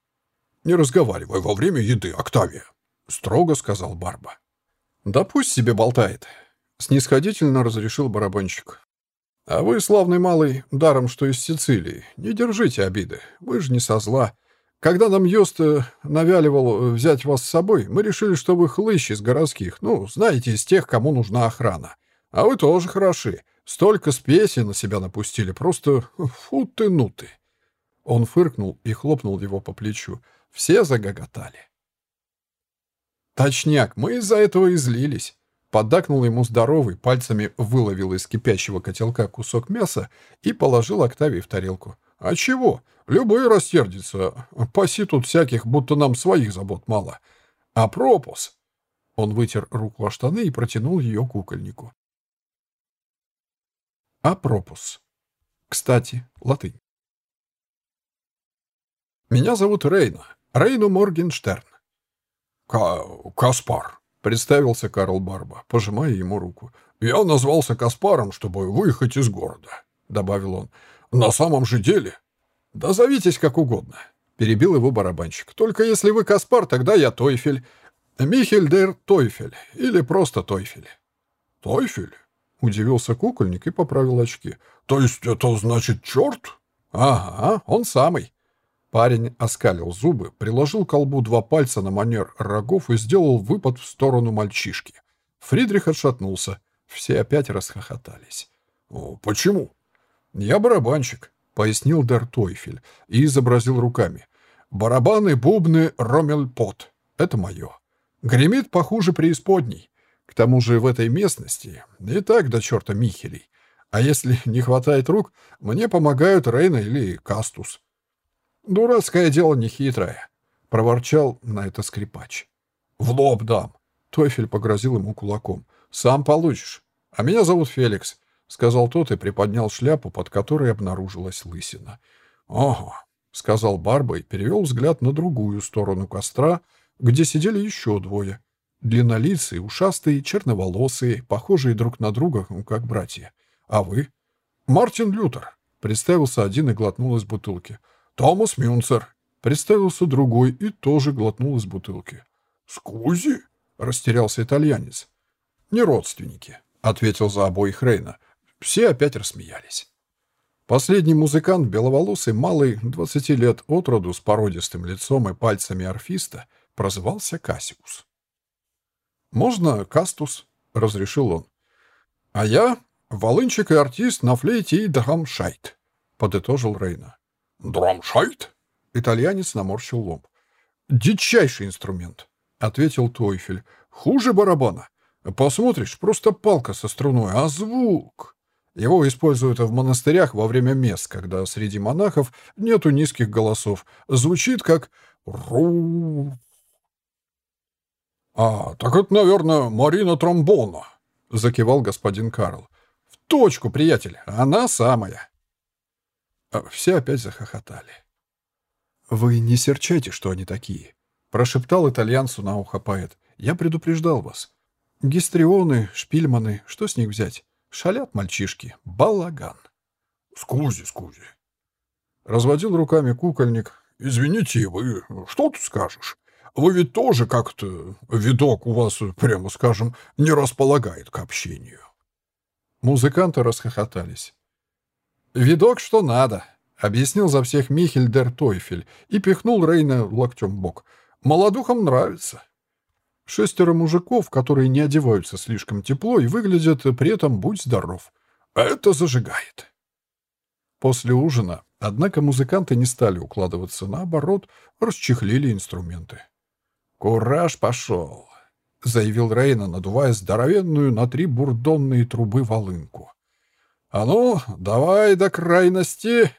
«Не разговаривай во время еды, Октавия», — строго сказал Барба. «Да пусть себе болтает», — снисходительно разрешил барабанщик. «А вы, славный малый, даром что из Сицилии, не держите обиды, вы же не со зла. Когда нам Йост э, навяливал э, взять вас с собой, мы решили, что вы хлыщи из городских, ну, знаете, из тех, кому нужна охрана. А вы тоже хороши. Столько спеси на себя напустили, просто фу ты ну ты». Он фыркнул и хлопнул его по плечу. Все загоготали. «Точняк, мы из-за этого и злились». Поддакнул ему здоровый, пальцами выловил из кипящего котелка кусок мяса и положил Октавии в тарелку. «А чего? Любой рассердится. Паси тут всяких, будто нам своих забот мало. А пропус?» Он вытер руку о штаны и протянул ее кукольнику. Апропус. Кстати, латынь. Меня зовут Рейна. Рейну Моргенштерн. Каспар, представился Карл Барба, пожимая ему руку. Я назвался Каспаром, чтобы выехать из города, добавил он. На самом же деле... Да зовитесь как угодно, перебил его барабанщик. Только если вы Каспар, тогда я Тойфель. Михель дер Тойфель. Или просто Тойфель. Тойфель? Удивился кукольник и поправил очки. То есть это значит черт? Ага, он самый. Парень оскалил зубы, приложил к колбу два пальца на манер рогов и сделал выпад в сторону мальчишки. Фридрих отшатнулся. Все опять расхохотались. «Почему?» «Я барабанщик», — пояснил Дер Тойфель и изобразил руками. «Барабаны, бубны, ромельпот. Это мое. Гремит похуже преисподней. К тому же в этой местности и так до черта Михелей. А если не хватает рук, мне помогают Рейна или Кастус. «Дурацкое дело нехитрое», — проворчал на это скрипач. «В лоб дам», — Тофель погрозил ему кулаком. «Сам получишь. А меня зовут Феликс», — сказал тот и приподнял шляпу, под которой обнаружилась лысина. «Ого», — сказал Барба и перевел взгляд на другую сторону костра, где сидели еще двое. Длиннолицые, ушастые, черноволосые, похожие друг на друга, как братья. «А вы?» «Мартин Лютер», — представился один и глотнул из бутылки. «Томас Мюнцер», — представился другой и тоже глотнул из бутылки. «Скузи?» — растерялся итальянец. «Не родственники», — ответил за обоих Рейна. Все опять рассмеялись. Последний музыкант, беловолосый, малый, двадцати лет от роду, с породистым лицом и пальцами орфиста, прозывался Кассиус. «Можно Кастус?» — разрешил он. «А я — волынчик и артист на флейте и драмшайт», — подытожил Рейна. «Драмшайт?» Итальянец наморщил лоб. «Дичайший инструмент», — ответил Тойфель. «Хуже барабана. Посмотришь, просто палка со струной, а звук...» Его используют в монастырях во время мест, когда среди монахов нету низких голосов. Звучит как ру. «А, так это, наверное, Марина Тромбона», — закивал господин Карл. «В точку, приятель, она самая». А все опять захохотали. «Вы не серчайте, что они такие», — прошептал итальянцу на ухо поэт. «Я предупреждал вас. Гистрионы, шпильманы, что с них взять? Шалят мальчишки. Балаган». «Скузи, скузи». Разводил руками кукольник. «Извините, вы что тут скажешь? Вы ведь тоже как-то... Видок у вас, прямо скажем, не располагает к общению». Музыканты расхохотались. «Видок что надо», — объяснил за всех Михель дер Тойфель и пихнул Рейна локтем бок. «Молодухам нравится». Шестеро мужиков, которые не одеваются слишком тепло и выглядят при этом «будь здоров». Это зажигает. После ужина, однако, музыканты не стали укладываться наоборот, расчехлили инструменты. «Кураж пошел», — заявил Рейна, надувая здоровенную на три бурдонные трубы волынку. «А ну, давай до крайности!»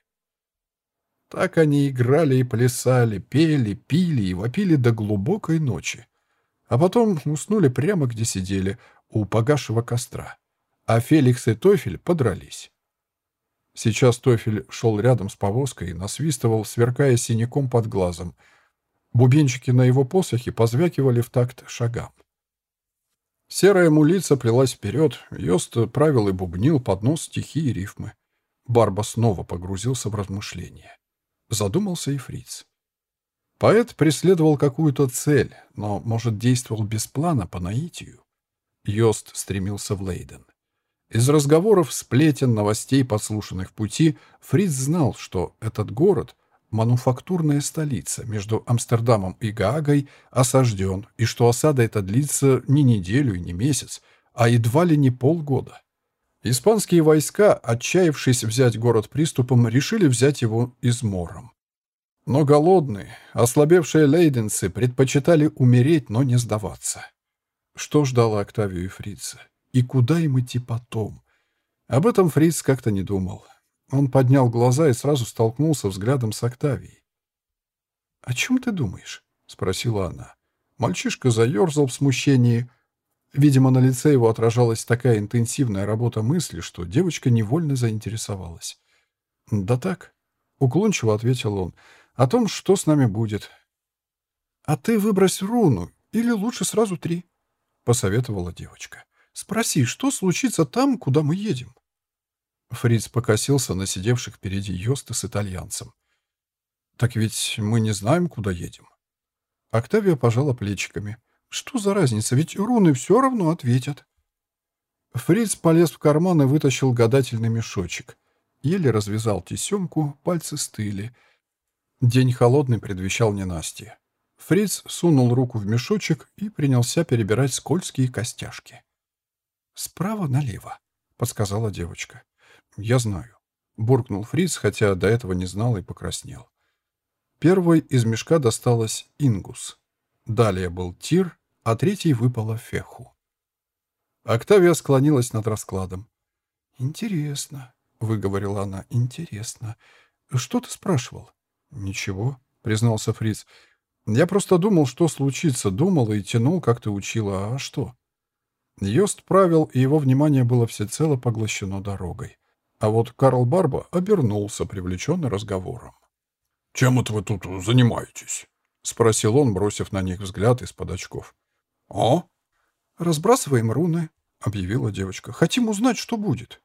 Так они играли и плясали, пели, пили и вопили до глубокой ночи. А потом уснули прямо где сидели, у погасшего костра. А Феликс и Тофель подрались. Сейчас Тофель шел рядом с повозкой и насвистывал, сверкая синяком под глазом. Бубенчики на его посохе позвякивали в такт шагам. Серая мулица плелась вперед, Йост правил и бубнил под нос стихи и рифмы. Барба снова погрузился в размышления. Задумался и фриц. Поэт преследовал какую-то цель, но, может, действовал без плана по наитию. Йост стремился в Лейден. Из разговоров, сплетен, новостей, подслушанных в пути, Фриц знал, что этот город, мануфактурная столица между Амстердамом и Гаагой, осажден, и что осада эта длится не неделю и не месяц, а едва ли не полгода. Испанские войска, отчаявшись взять город приступом, решили взять его измором. Но голодные, ослабевшие лейденцы предпочитали умереть, но не сдаваться. Что ждало Октавию и Фрица? И куда им идти потом? Об этом Фриц как-то не думал. Он поднял глаза и сразу столкнулся взглядом с Октавией. «О чем ты думаешь?» — спросила она. Мальчишка заерзал в смущении. Видимо, на лице его отражалась такая интенсивная работа мысли, что девочка невольно заинтересовалась. «Да так», — уклончиво ответил он, — «о том, что с нами будет». «А ты выбрось руну, или лучше сразу три», — посоветовала девочка. Спроси, что случится там, куда мы едем?» Фриц покосился на сидевших впереди Йоста с итальянцем. «Так ведь мы не знаем, куда едем». Октавия пожала плечиками. «Что за разница, ведь руны все равно ответят». Фриц полез в карман и вытащил гадательный мешочек. Еле развязал тесемку, пальцы стыли. День холодный предвещал ненастье. Фриц сунул руку в мешочек и принялся перебирать скользкие костяшки. «Справа налево», — подсказала девочка. «Я знаю», — буркнул Фриц, хотя до этого не знал и покраснел. Первой из мешка досталась Ингус. Далее был Тир, а третий выпала Феху. Октавия склонилась над раскладом. «Интересно», — выговорила она, — «интересно. Что ты спрашивал?» «Ничего», — признался Фриц. «Я просто думал, что случится, думал и тянул, как ты учила. А что?» Йост правил, и его внимание было всецело поглощено дорогой. А вот Карл Барба обернулся, привлеченный разговором. «Чем это вы тут занимаетесь?» — спросил он, бросив на них взгляд из-под очков. «А?» «Разбрасываем руны», — объявила девочка. «Хотим узнать, что будет».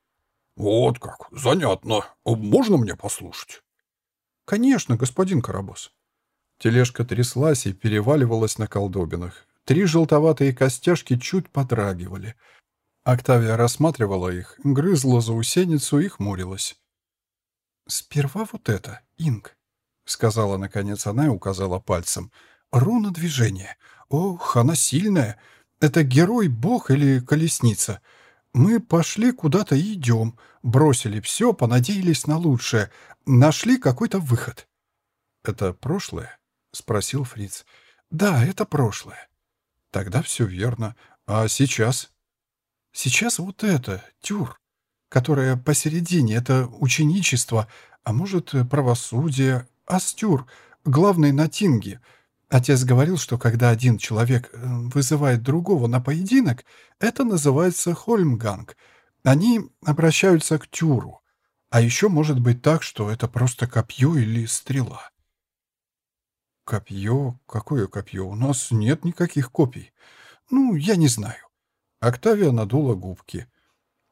«Вот как, занятно. Можно мне послушать?» «Конечно, господин Карабос». Тележка тряслась и переваливалась на колдобинах. Три желтоватые костяшки чуть подрагивали. Октавия рассматривала их, грызла заусеницу и хмурилась. «Сперва вот это, Инг», — сказала наконец она и указала пальцем. «Руна движения. Ох, она сильная. Это герой, бог или колесница. Мы пошли куда-то и идем. Бросили все, понадеялись на лучшее. Нашли какой-то выход». «Это прошлое?» — спросил Фриц. «Да, это прошлое. Тогда все верно. А сейчас? Сейчас вот это, тюр, которая посередине, это ученичество, а может, правосудие, астюр, главный на тинге. Отец говорил, что когда один человек э, вызывает другого на поединок, это называется хольмганг. Они обращаются к тюру. А еще может быть так, что это просто копье или стрела. «Копье? Какое копье? У нас нет никаких копий. Ну, я не знаю». Октавия надула губки.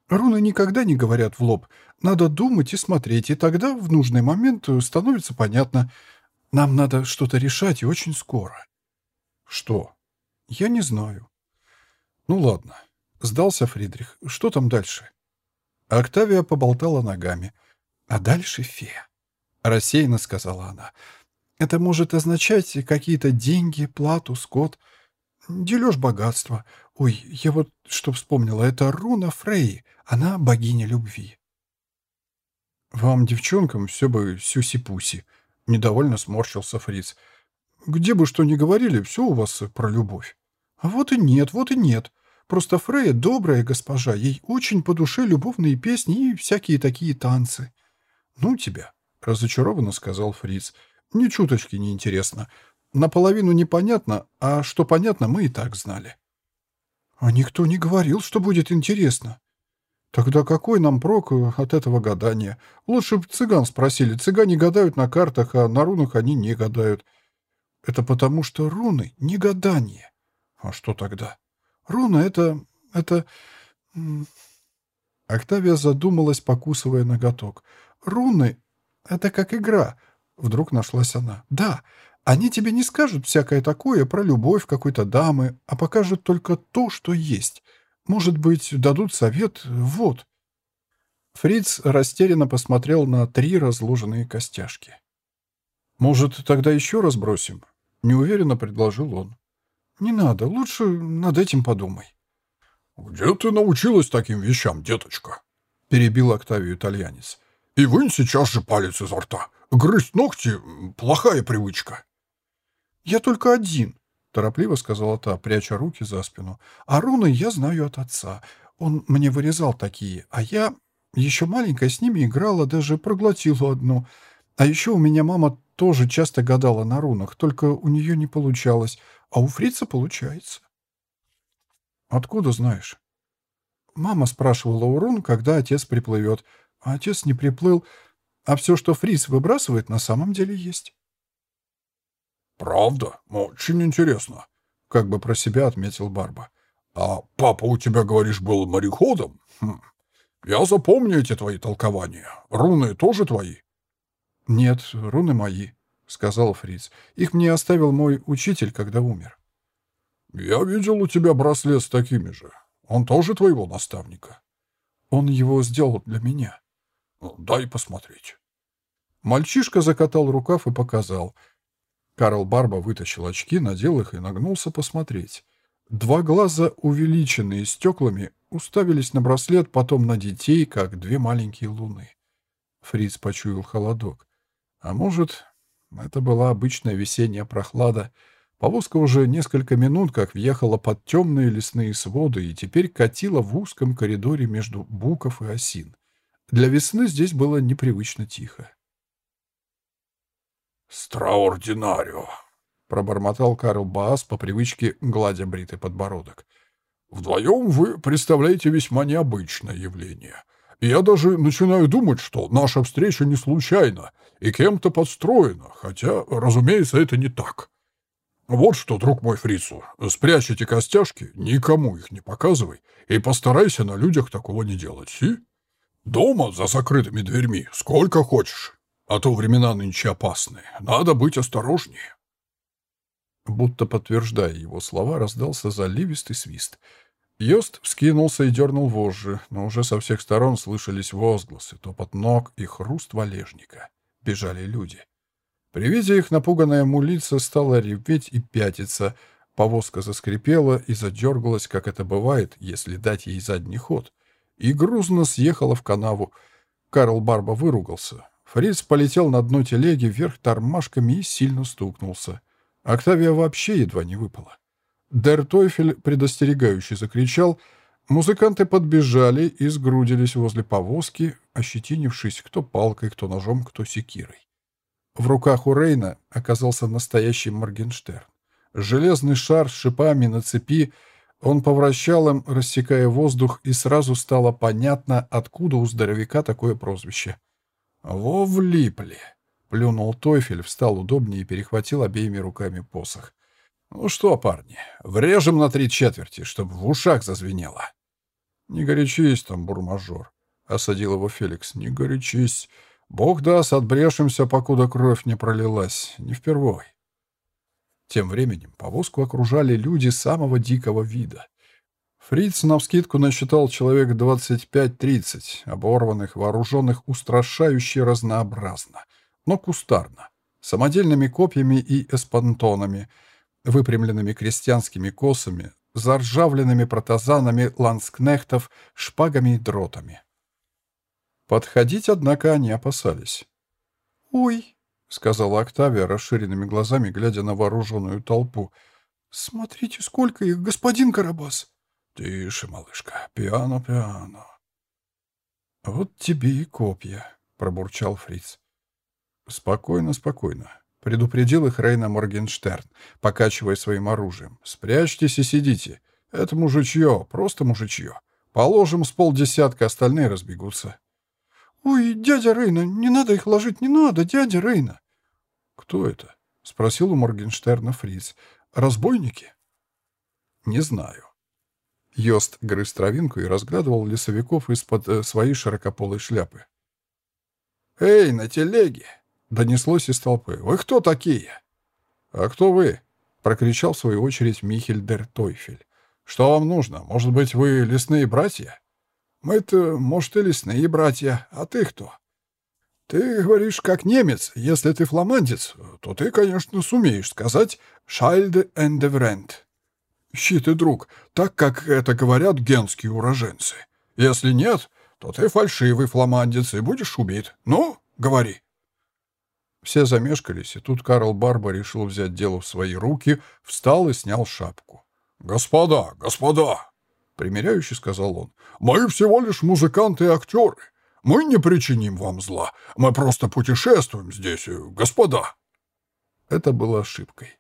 «Руны никогда не говорят в лоб. Надо думать и смотреть, и тогда в нужный момент становится понятно. Нам надо что-то решать и очень скоро». «Что?» «Я не знаю». «Ну ладно». Сдался Фридрих. «Что там дальше?» Октавия поболтала ногами. «А дальше фея», — рассеянно сказала она. Это может означать какие-то деньги, плату, скот, дележ богатства. Ой, я вот что вспомнила, это руна Фрей, она богиня любви. Вам, девчонкам, все бы сюси-пуси, недовольно сморщился Фриц. Где бы что ни говорили, все у вас про любовь. А вот и нет, вот и нет. Просто Фрея добрая госпожа, ей очень по душе любовные песни и всякие такие танцы. Ну тебя, разочарованно сказал Фриц. Ни чуточки не интересно. Наполовину непонятно, а что понятно, мы и так знали. А никто не говорил, что будет интересно. Тогда какой нам прок от этого гадания? Лучше бы цыган спросили. Цыгане гадают на картах, а на рунах они не гадают. Это потому, что руны — не гадание. А что тогда? Руна — это... это... Октавия задумалась, покусывая ноготок. Руны — это как игра. Вдруг нашлась она. Да, они тебе не скажут всякое такое про любовь какой-то дамы, а покажут только то, что есть — может быть, дадут совет? Вот». Фриц растерянно посмотрел на три разложенные костяшки. «Может, тогда еще раз бросим?» — неуверенно предложил он. «Не надо, лучше над этим подумай». «Где ты научилась таким вещам, деточка?» — перебил Октавию итальянец. «И вынь сейчас же палец изо рта. Грызть ногти — плохая привычка». «Я только один», торопливо сказала та, пряча руки за спину. «А руны я знаю от отца. Он мне вырезал такие, а я еще маленькая с ними играла, даже проглотила одну. А еще у меня мама тоже часто гадала на рунах, только у нее не получалось, а у фрица получается». «Откуда знаешь?» Мама спрашивала у рун, когда отец приплывет. А отец не приплыл, а все, что фриц выбрасывает, на самом деле есть. «Правда? Очень интересно», — как бы про себя отметил Барба. «А папа у тебя, говоришь, был мореходом? Хм. Я запомню эти твои толкования. Руны тоже твои?» «Нет, руны мои», — сказал Фриц. «Их мне оставил мой учитель, когда умер». «Я видел у тебя браслет с такими же. Он тоже твоего наставника?» «Он его сделал для меня». «Дай посмотреть». Мальчишка закатал рукав и показал — Карл Барба вытащил очки, надел их и нагнулся посмотреть. Два глаза, увеличенные стеклами, уставились на браслет, потом на детей, как две маленькие луны. Фриц почуял холодок. А может, это была обычная весенняя прохлада. Повозка уже несколько минут как въехала под темные лесные своды и теперь катила в узком коридоре между буков и осин. Для весны здесь было непривычно тихо. «Страординарио», — пробормотал Карл Баас по привычке, гладя бритый подбородок. «Вдвоем вы представляете весьма необычное явление. я даже начинаю думать, что наша встреча не случайна и кем-то подстроена, хотя, разумеется, это не так. Вот что, друг мой Фрицу, спрячь эти костяшки, никому их не показывай и постарайся на людях такого не делать, и? Дома, за закрытыми дверьми, сколько хочешь, а то времена нынче опасны. Надо быть осторожнее. Будто подтверждая его слова, раздался заливистый свист. Йост вскинулся и дернул вожжи, но уже со всех сторон слышались возгласы, топот ног и хруст валежника. Бежали люди. При виде их напуганная мулица стала реветь и пятиться. Повозка заскрипела и задергалась, как это бывает, если дать ей задний ход. И грузно съехала в канаву. Карл Барба выругался. Фриц полетел на дно телеги вверх тормашками и сильно стукнулся. Октавия вообще едва не выпала. Дер Тойфель предостерегающе закричал. Музыканты подбежали и сгрудились возле повозки, ощетинившись кто палкой, кто ножом, кто секирой. В руках у Рейна оказался настоящий Моргенштерн. Железный шар с шипами на цепи, он повращал им, рассекая воздух, и сразу стало понятно, откуда у здоровяка такое прозвище. «Во влипли!» — плюнул Тойфель, встал удобнее и перехватил обеими руками посох. «Ну что, парни, врежем на три четверти, чтобы в ушах зазвенело». «Не горячись там, бурмажор», — осадил его Феликс. «Не горячись. Бог даст, отбрешемся, покуда кровь не пролилась. Не впервой». Тем временем повозку окружали люди самого дикого вида. Фриц навскидку насчитал человек 25-30, оборванных, вооруженных устрашающе разнообразно, но кустарно, самодельными копьями и эспантонами, выпрямленными крестьянскими косами, заржавленными протазанами ланскнехтов, шпагами и дротами. Подходить, однако, они опасались. «Ой!» — сказала Октавия расширенными глазами, глядя на вооруженную толпу. «Смотрите, сколько их, господин Карабас!» «Тише, малышка, пиано, пиано». «Вот тебе и копья», — пробурчал Фриц. «Спокойно, спокойно», — предупредил их Рейна Моргенштерн, покачивая своим оружием. «Спрячьтесь и сидите. Это мужичье, просто мужичье. Положим с полдесятка, остальные разбегутся». «Ой, дядя Рейна, не надо их ложить, не надо, дядя Рейна!» «Кто это?» — спросил у Моргенштерна Фриц. «Разбойники?» «Не знаю». Йост грыз травинку и разглядывал лесовиков из-под э, своей широкополой шляпы. «Эй, на телеге!» — донеслось из толпы. «Вы кто такие?» «А кто вы?» — прокричал в свою очередь Михель дер Тойфель. «Что вам нужно? Может быть, вы лесные братья?» Мы-то, может, и лесные братья, а ты кто? Ты говоришь как немец. Если ты фламандец, то ты, конечно, сумеешь сказать «Шайльде эндеврент». Щи ты, друг, так, как это говорят генские уроженцы. Если нет, то ты фальшивый фламандец и будешь убит. Ну, говори. Все замешкались, и тут Карл Барба решил взять дело в свои руки, встал и снял шапку. «Господа, господа!» — примиряюще сказал он. «Мы всего лишь музыканты и актеры. Мы не причиним вам зла. Мы просто путешествуем здесь, э, господа». Это было ошибкой.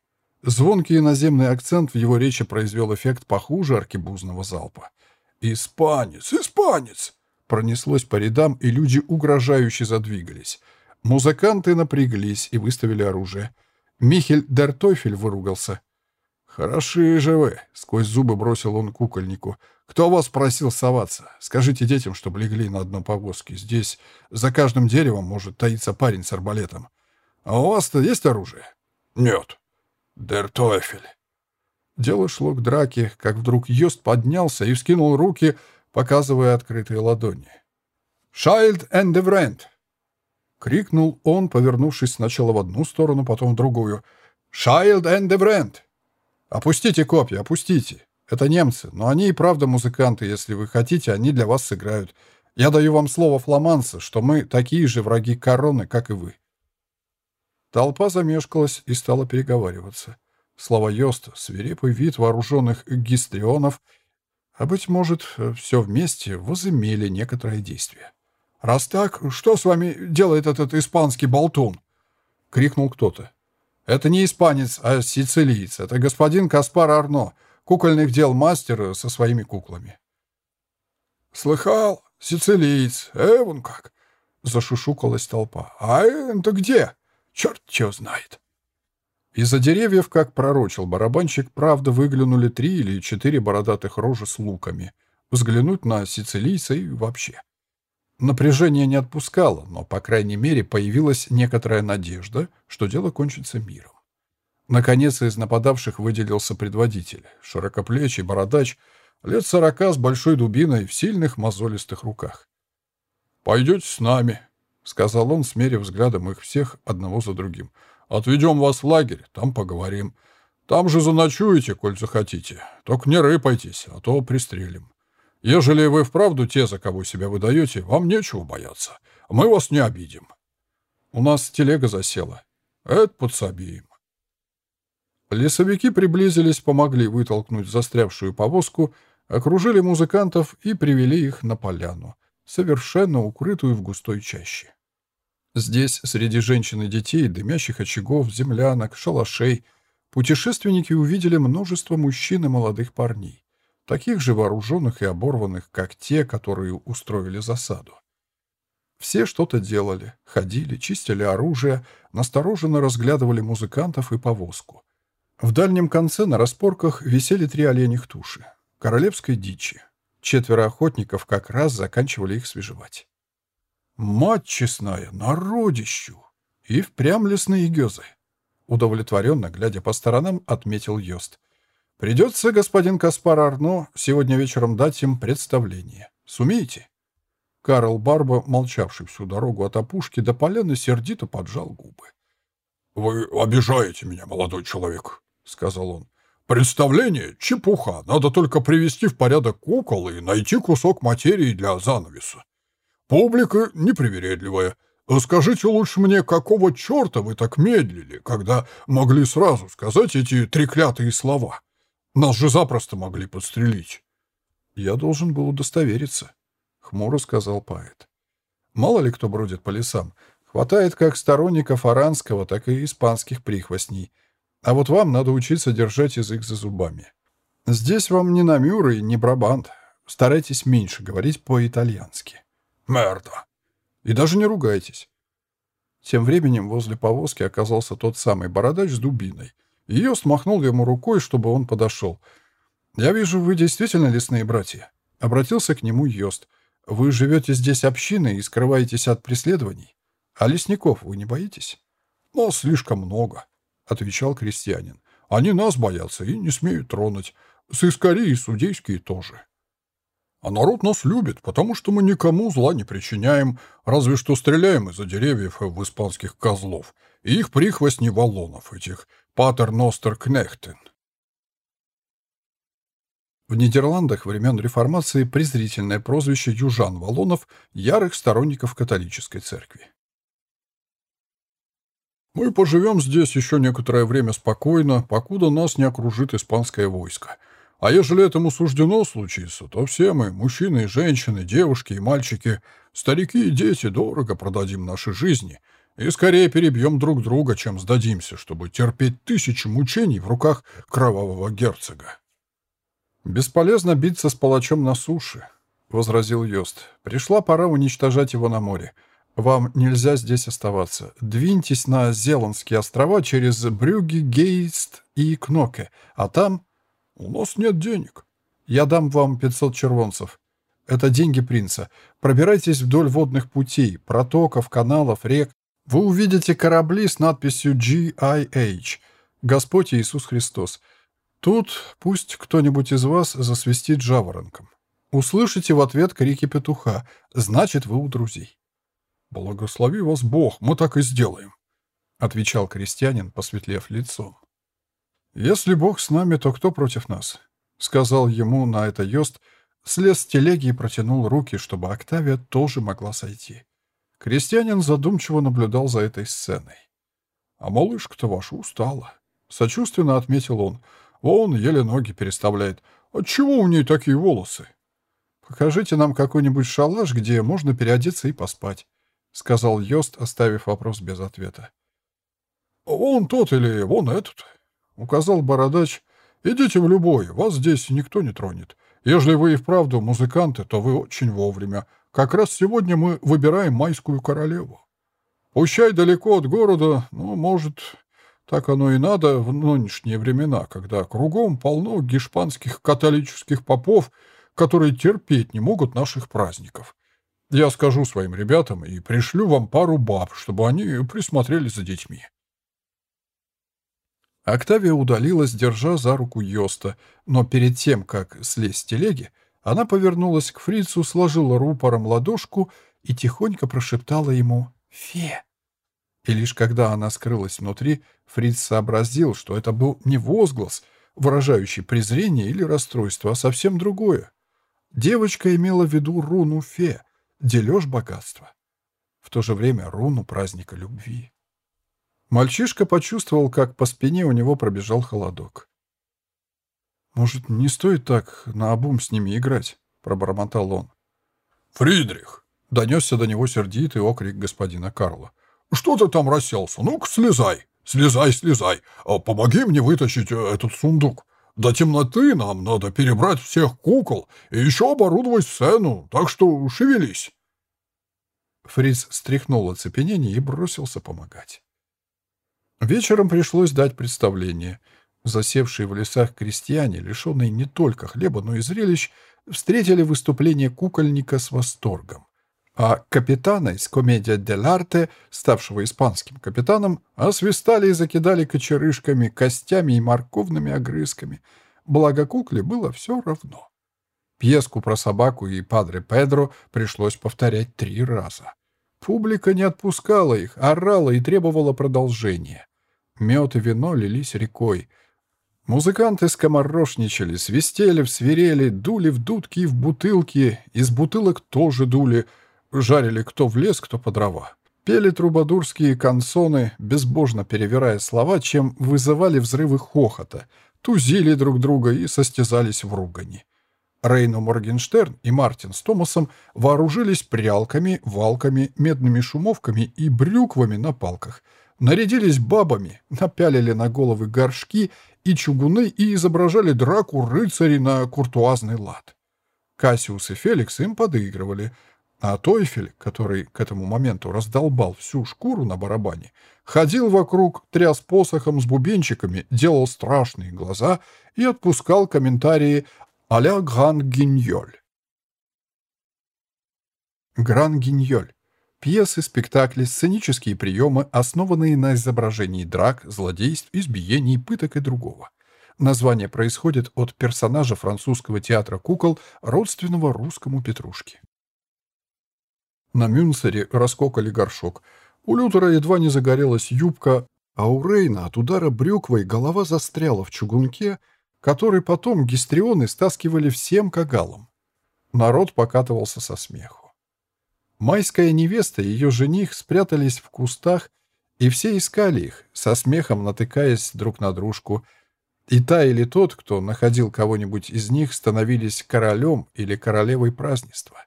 Звонкий иноземный акцент в его речи произвел эффект похуже аркебузного залпа. «Испанец! Испанец!» Пронеслось по рядам, и люди угрожающе задвигались. Музыканты напряглись и выставили оружие. Михель Дертофель выругался. «Хороши же вы!» — сквозь зубы бросил он кукольнику. «Кто вас просил соваться? Скажите детям, чтобы легли на одной повозке. Здесь за каждым деревом может таиться парень с арбалетом. А у вас-то есть оружие?» «Нет». «Дер Тойфель». Дело шло к драке, как вдруг Йост поднялся и вскинул руки, показывая открытые ладони. «Шайлд энд Деврент!» — крикнул он, повернувшись сначала в одну сторону, потом в другую. «Шайлд энд Деврент!» «Опустите копья, опустите. Это немцы, но они и правда музыканты. Если вы хотите, они для вас сыграют. Я даю вам слово фламанца, что мы такие же враги короны, как и вы». Толпа замешкалась и стала переговариваться. Слова Йоста, свирепый вид вооруженных гистрионов, а, быть может, все вместе возымели некоторое действие. «Раз так, что с вами делает этот испанский болтун?» — крикнул кто-то. Это не испанец, а сицилиец. Это господин Каспар Арно, кукольных дел мастер со своими куклами. «Слыхал? Сицилиец. Э, вон как!» — зашушукалась толпа. «А это где? Черт чего знает!» Из-за деревьев, как пророчил барабанщик, правда выглянули три или четыре бородатых рожи с луками. Взглянуть на сицилийца и вообще. Напряжение не отпускало, но, по крайней мере, появилась некоторая надежда, что дело кончится миром. Наконец, из нападавших выделился предводитель, широкоплечий бородач, лет сорока с большой дубиной в сильных мозолистых руках. «Пойдете с нами», — сказал он, смерив взглядом их всех одного за другим. «Отведем вас в лагерь, там поговорим. Там же заночуете, коль захотите. Только не рыпайтесь, а то пристрелим». Ежели вы вправду те, за кого себя выдаете, вам нечего бояться. Мы вас не обидим. У нас телега засела. Это подсобим. Лесовики приблизились, помогли вытолкнуть застрявшую повозку, окружили музыкантов и привели их на поляну, совершенно укрытую в густой чаще. Здесь, среди женщин и детей, дымящих очагов, землянок, шалашей, путешественники увидели множество мужчин и молодых парней таких же вооруженных и оборванных, как те, которые устроили засаду. Все что-то делали, ходили, чистили оружие, настороженно разглядывали музыкантов и повозку. В дальнем конце на распорках висели три оленях туши, королевской дичи. Четверо охотников как раз заканчивали их свежевать. «Мать честная, народищу! И впрямь лесные гёзы!» Удовлетворенно, глядя по сторонам, отметил Йост. Придется, господин Каспар Арно, сегодня вечером дать им представление. Сумеете?» Карл Барба, молчавший всю дорогу от опушки до поляны, сердито поджал губы. «Вы обижаете меня, молодой человек», — сказал он. «Представление — чепуха. Надо только привести в порядок кукол и найти кусок материи для занавеса. Публика непривередливая. Скажите лучше мне, какого черта вы так медлили, когда могли сразу сказать эти треклятые слова? Нас же запросто могли подстрелить». «Я должен был удостовериться», — хмуро сказал поэт. «Мало ли кто бродит по лесам. Хватает как сторонников аранского, так и испанских прихвостней. А вот вам надо учиться держать язык за зубами. Здесь вам не Намюр и не Брабант. Старайтесь меньше говорить по-итальянски». «Мерда!» И даже не ругайтесь. Тем временем возле повозки оказался тот самый бородач с дубиной. Ее смахнул ему рукой, чтобы он подошел. «Я вижу, вы действительно лесные братья». Обратился к нему Йост. «Вы живете здесь общиной и скрываетесь от преследований? А лесников вы не боитесь?» «Нас слишком много», — отвечал крестьянин. «Они нас боятся и не смеют тронуть. Сыскари и судейские тоже». А народ нас любит, потому что мы никому зла не причиняем, разве что стреляем из-за деревьев в испанских козлов и их прихвостней валонов, этих патер-ностер-кнехтен. В Нидерландах времен реформации презрительное прозвище южан Валонов ярых сторонников католической церкви. Мы поживем здесь еще некоторое время спокойно, покуда нас не окружит испанское войско — а ежели этому суждено случиться, то все мы, мужчины и женщины, девушки и мальчики, старики и дети, дорого продадим наши жизни и скорее перебьем друг друга, чем сдадимся, чтобы терпеть тысячи мучений в руках кровавого герцога. «Бесполезно биться с палачом на суше», — возразил Йост. «Пришла пора уничтожать его на море. Вам нельзя здесь оставаться. Двиньтесь на Зеландские острова через Брюги, Гейст и Кноке, а там «У нас нет денег». «Я дам вам 500 червонцев. Это деньги принца. Пробирайтесь вдоль водных путей, протоков, каналов, рек. Вы увидите корабли с надписью GIH – Господь Иисус Христос. Тут пусть кто-нибудь из вас засвистит жаворонком. Услышите в ответ крики петуха. Значит, вы у друзей». «Благослови вас Бог, мы так и сделаем», — отвечал крестьянин, посветлев лицом. «Если Бог с нами, то кто против нас?» — сказал ему на это Йост, слез с телеги и протянул руки, чтобы Октавия тоже могла сойти. Крестьянин задумчиво наблюдал за этой сценой. «А малышка-то ваша устала», — сочувственно отметил он. «Вон еле ноги переставляет. Отчего у ней такие волосы?» «Покажите нам какой-нибудь шалаш, где можно переодеться и поспать», — сказал Йост, оставив вопрос без ответа. «Вон тот или вон этот», — указал бородач. «Идите в любой, вас здесь никто не тронет. Если вы и вправду музыканты, то вы очень вовремя. Как раз сегодня мы выбираем майскую королеву. Пущай далеко от города, ну, может, так оно и надо в нынешние времена, когда кругом полно гешпанских католических попов, которые терпеть не могут наших праздников. Я скажу своим ребятам и пришлю вам пару баб, чтобы они присмотрели за детьми. Октавия удалилась, держа за руку Йоста, но перед тем, как слезть с телеги, она повернулась к фрицу, сложила рупором ладошку и тихонько прошептала ему «Фе». И лишь когда она скрылась внутри, фриц сообразил, что это был не возглас, выражающий презрение или расстройство, а совсем другое. Девочка имела в виду руну «Фе», дележ богатства. В то же время руну праздника любви. Мальчишка почувствовал, как по спине у него пробежал холодок. «Может, не стоит так наобум с ними играть?» — пробормотал он. «Фридрих!» — донесся до него сердитый окрик господина Карла. «Что ты там расселся? Ну-ка, слезай! Слезай, слезай! А помоги мне вытащить э, этот сундук. До темноты нам надо перебрать всех кукол и еще оборудовать сцену, так что шевелись!» Фриц стряхнул оцепенение и бросился помогать. Вечером пришлось дать представление. Засевшие в лесах крестьяне, лишенные не только хлеба, но и зрелищ, встретили выступление кукольника с восторгом. А капитана из комедия «Дель Арте», ставшего испанским капитаном, освистали и закидали кочерышками, костями и морковными огрызками. Благо кукле было все равно. Пьеску про собаку и падре Педро пришлось повторять три раза. Публика не отпускала их, орала и требовала продолжения. Мед и вино лились рекой. Музыканты скоморошничали, свистели, свирели, дули в дудки и в бутылки, из бутылок тоже дули, жарили кто в лес, кто по дрова. Пели трубадурские консоны, безбожно перевирая слова, чем вызывали взрывы хохота, тузили друг друга и состязались в ругани. Рейно Моргенштерн и Мартин с Томасом вооружились прялками, валками, медными шумовками и брюквами на палках, нарядились бабами, напялили на головы горшки и чугуны и изображали драку рыцарей на куртуазный лад. Кассиус и Феликс им подыгрывали, а Тойфель, который к этому моменту раздолбал всю шкуру на барабане, ходил вокруг, тряс посохом с бубенчиками, делал страшные глаза и отпускал комментарии а-ля Гран-Гиньоль. Гран-Гиньоль. Пьесы, спектакли, сценические приемы, основанные на изображении драк, злодейств, избиений, пыток и другого. Название происходит от персонажа французского театра кукол, родственного русскому Петрушке. На Мюнцере раскокали горшок. У Лютера едва не загорелась юбка, а у Рейна от удара брюквой голова застряла в чугунке, который потом гистрионы стаскивали всем кагалам. Народ покатывался со смеху. Майская невеста и ее жених спрятались в кустах, и все искали их, со смехом натыкаясь друг на дружку. И та или тот, кто находил кого-нибудь из них, становились королем или королевой празднества.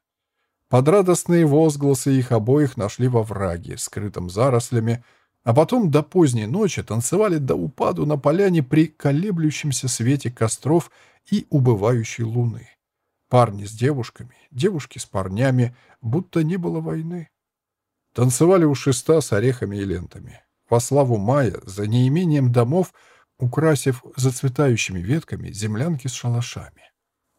Под радостные возгласы их обоих нашли во враге, скрытом зарослями, а потом до поздней ночи танцевали до упаду на поляне при колеблющемся свете костров и убывающей луны. Парни с девушками, девушки с парнями, будто не было войны. Танцевали у шеста с орехами и лентами. По славу мая, за неимением домов, украсив зацветающими ветками землянки с шалашами.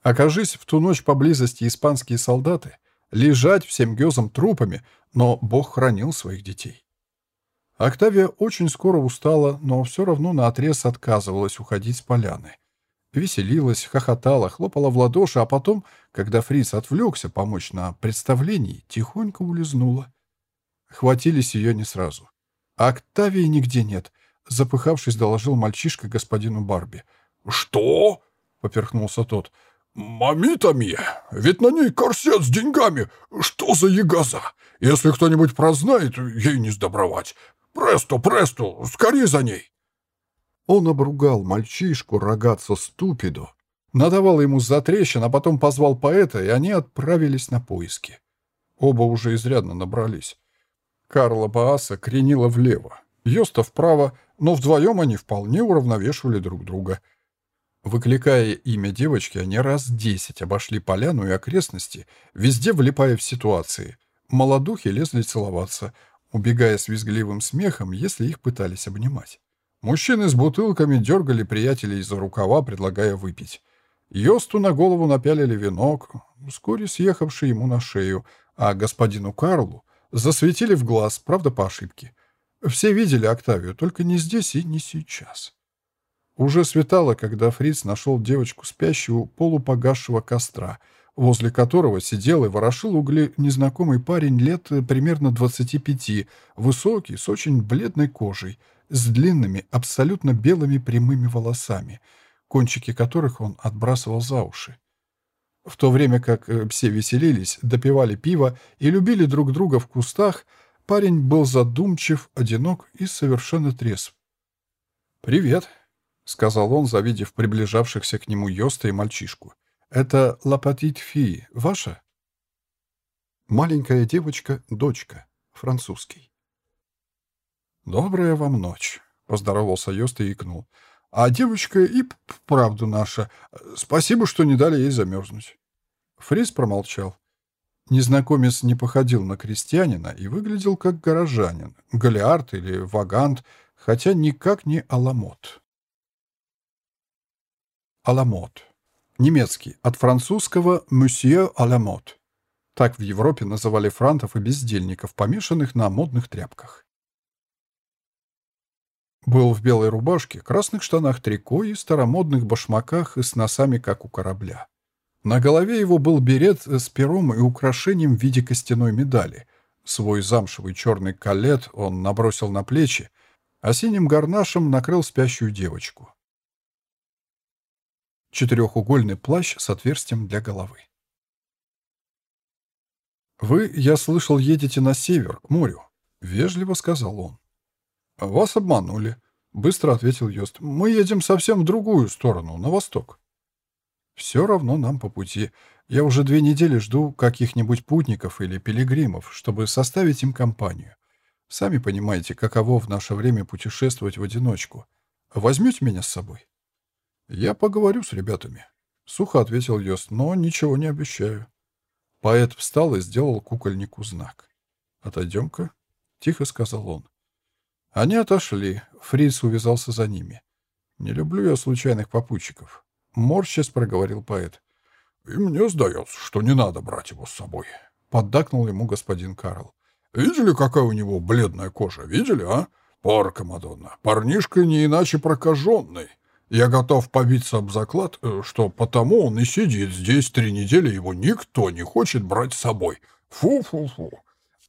Окажись в ту ночь поблизости испанские солдаты — лежать всем гёзом трупами, но Бог хранил своих детей. Октавия очень скоро устала, но все равно наотрез отказывалась уходить с поляны. Веселилась, хохотала, хлопала в ладоши, а потом, когда Фриц отвлекся помочь на представлении, тихонько улизнула. Хватились ее не сразу. А Октавии нигде нет, запыхавшись, доложил мальчишка господину Барби. «Что?» — поперхнулся тот. «Мамитами! Ведь на ней корсет с деньгами! Что за ягоза? Если кто-нибудь прознает, ей не сдобровать! Престо, престо! Скорей за ней!» Он обругал мальчишку рогаться ступиду, надавал ему затрещин, а потом позвал поэта, и они отправились на поиски. Оба уже изрядно набрались. Карла Бааса кренила влево, Йоста вправо, но вдвоем они вполне уравновешивали друг друга — Выкликая имя девочки, они раз десять обошли поляну и окрестности, везде влипая в ситуации. Молодухи лезли целоваться, убегая с визгливым смехом, если их пытались обнимать. Мужчины с бутылками дергали приятелей за рукава, предлагая выпить. Йосту на голову напялили венок, вскоре съехавший ему на шею, а господину Карлу засветили в глаз, правда, по ошибке. Все видели Октавию, только не здесь и не сейчас. Уже светало, когда Фриц нашел девочку спящую у полупогасшего костра, возле которого сидел и ворошил угли незнакомый парень лет э, примерно 25, высокий, с очень бледной кожей, с длинными, абсолютно белыми прямыми волосами, кончики которых он отбрасывал за уши. В то время как э, все веселились, допивали пиво и любили друг друга в кустах, парень был задумчив, одинок и совершенно трезв. «Привет», — сказал он, завидев приближавшихся к нему Йоста и мальчишку. «Это Лапатит Фи, ваша?» «Маленькая девочка, дочка, французский». «Добрая вам ночь», — поздоровался Йост и икнул. «А девочка и правду наша. Спасибо, что не дали ей замерзнуть». Фрис промолчал. Незнакомец не походил на крестьянина и выглядел как горожанин, галиард или вагант, хотя никак не аламот. Аламот. Немецкий. От французского «Monsieur Аламот». Так в Европе называли франтов и бездельников, помешанных на модных тряпках. Был в белой рубашке, красных штанах трико и старомодных башмаках с носами, как у корабля. На голове его был берет с пером и украшением в виде костяной медали. Свой замшевый черный колет он набросил на плечи, а синим гарнашем накрыл спящую девочку четырехугольный плащ с отверстием для головы. «Вы, я слышал, едете на север, к морю», — вежливо сказал он. «Вас обманули», — быстро ответил Йост. «Мы едем совсем в другую сторону, на восток». «Все равно нам по пути. Я уже две недели жду каких-нибудь путников или пилигримов, чтобы составить им компанию. Сами понимаете, каково в наше время путешествовать в одиночку. Возьмете меня с собой?» «Я поговорю с ребятами», — сухо ответил Йост, — «но ничего не обещаю». Поэт встал и сделал кукольнику знак. «Отойдем-ка», — тихо сказал он. Они отошли. Фриц увязался за ними. «Не люблю я случайных попутчиков», — морщась проговорил поэт. «И мне сдается, что не надо брать его с собой», — поддакнул ему господин Карл. «Видели, какая у него бледная кожа? Видели, а? Порка, Мадонна. Парнишка не иначе прокаженный. Я готов побиться об заклад, э, что потому он и сидит здесь три недели, его никто не хочет брать с собой. Фу-фу-фу.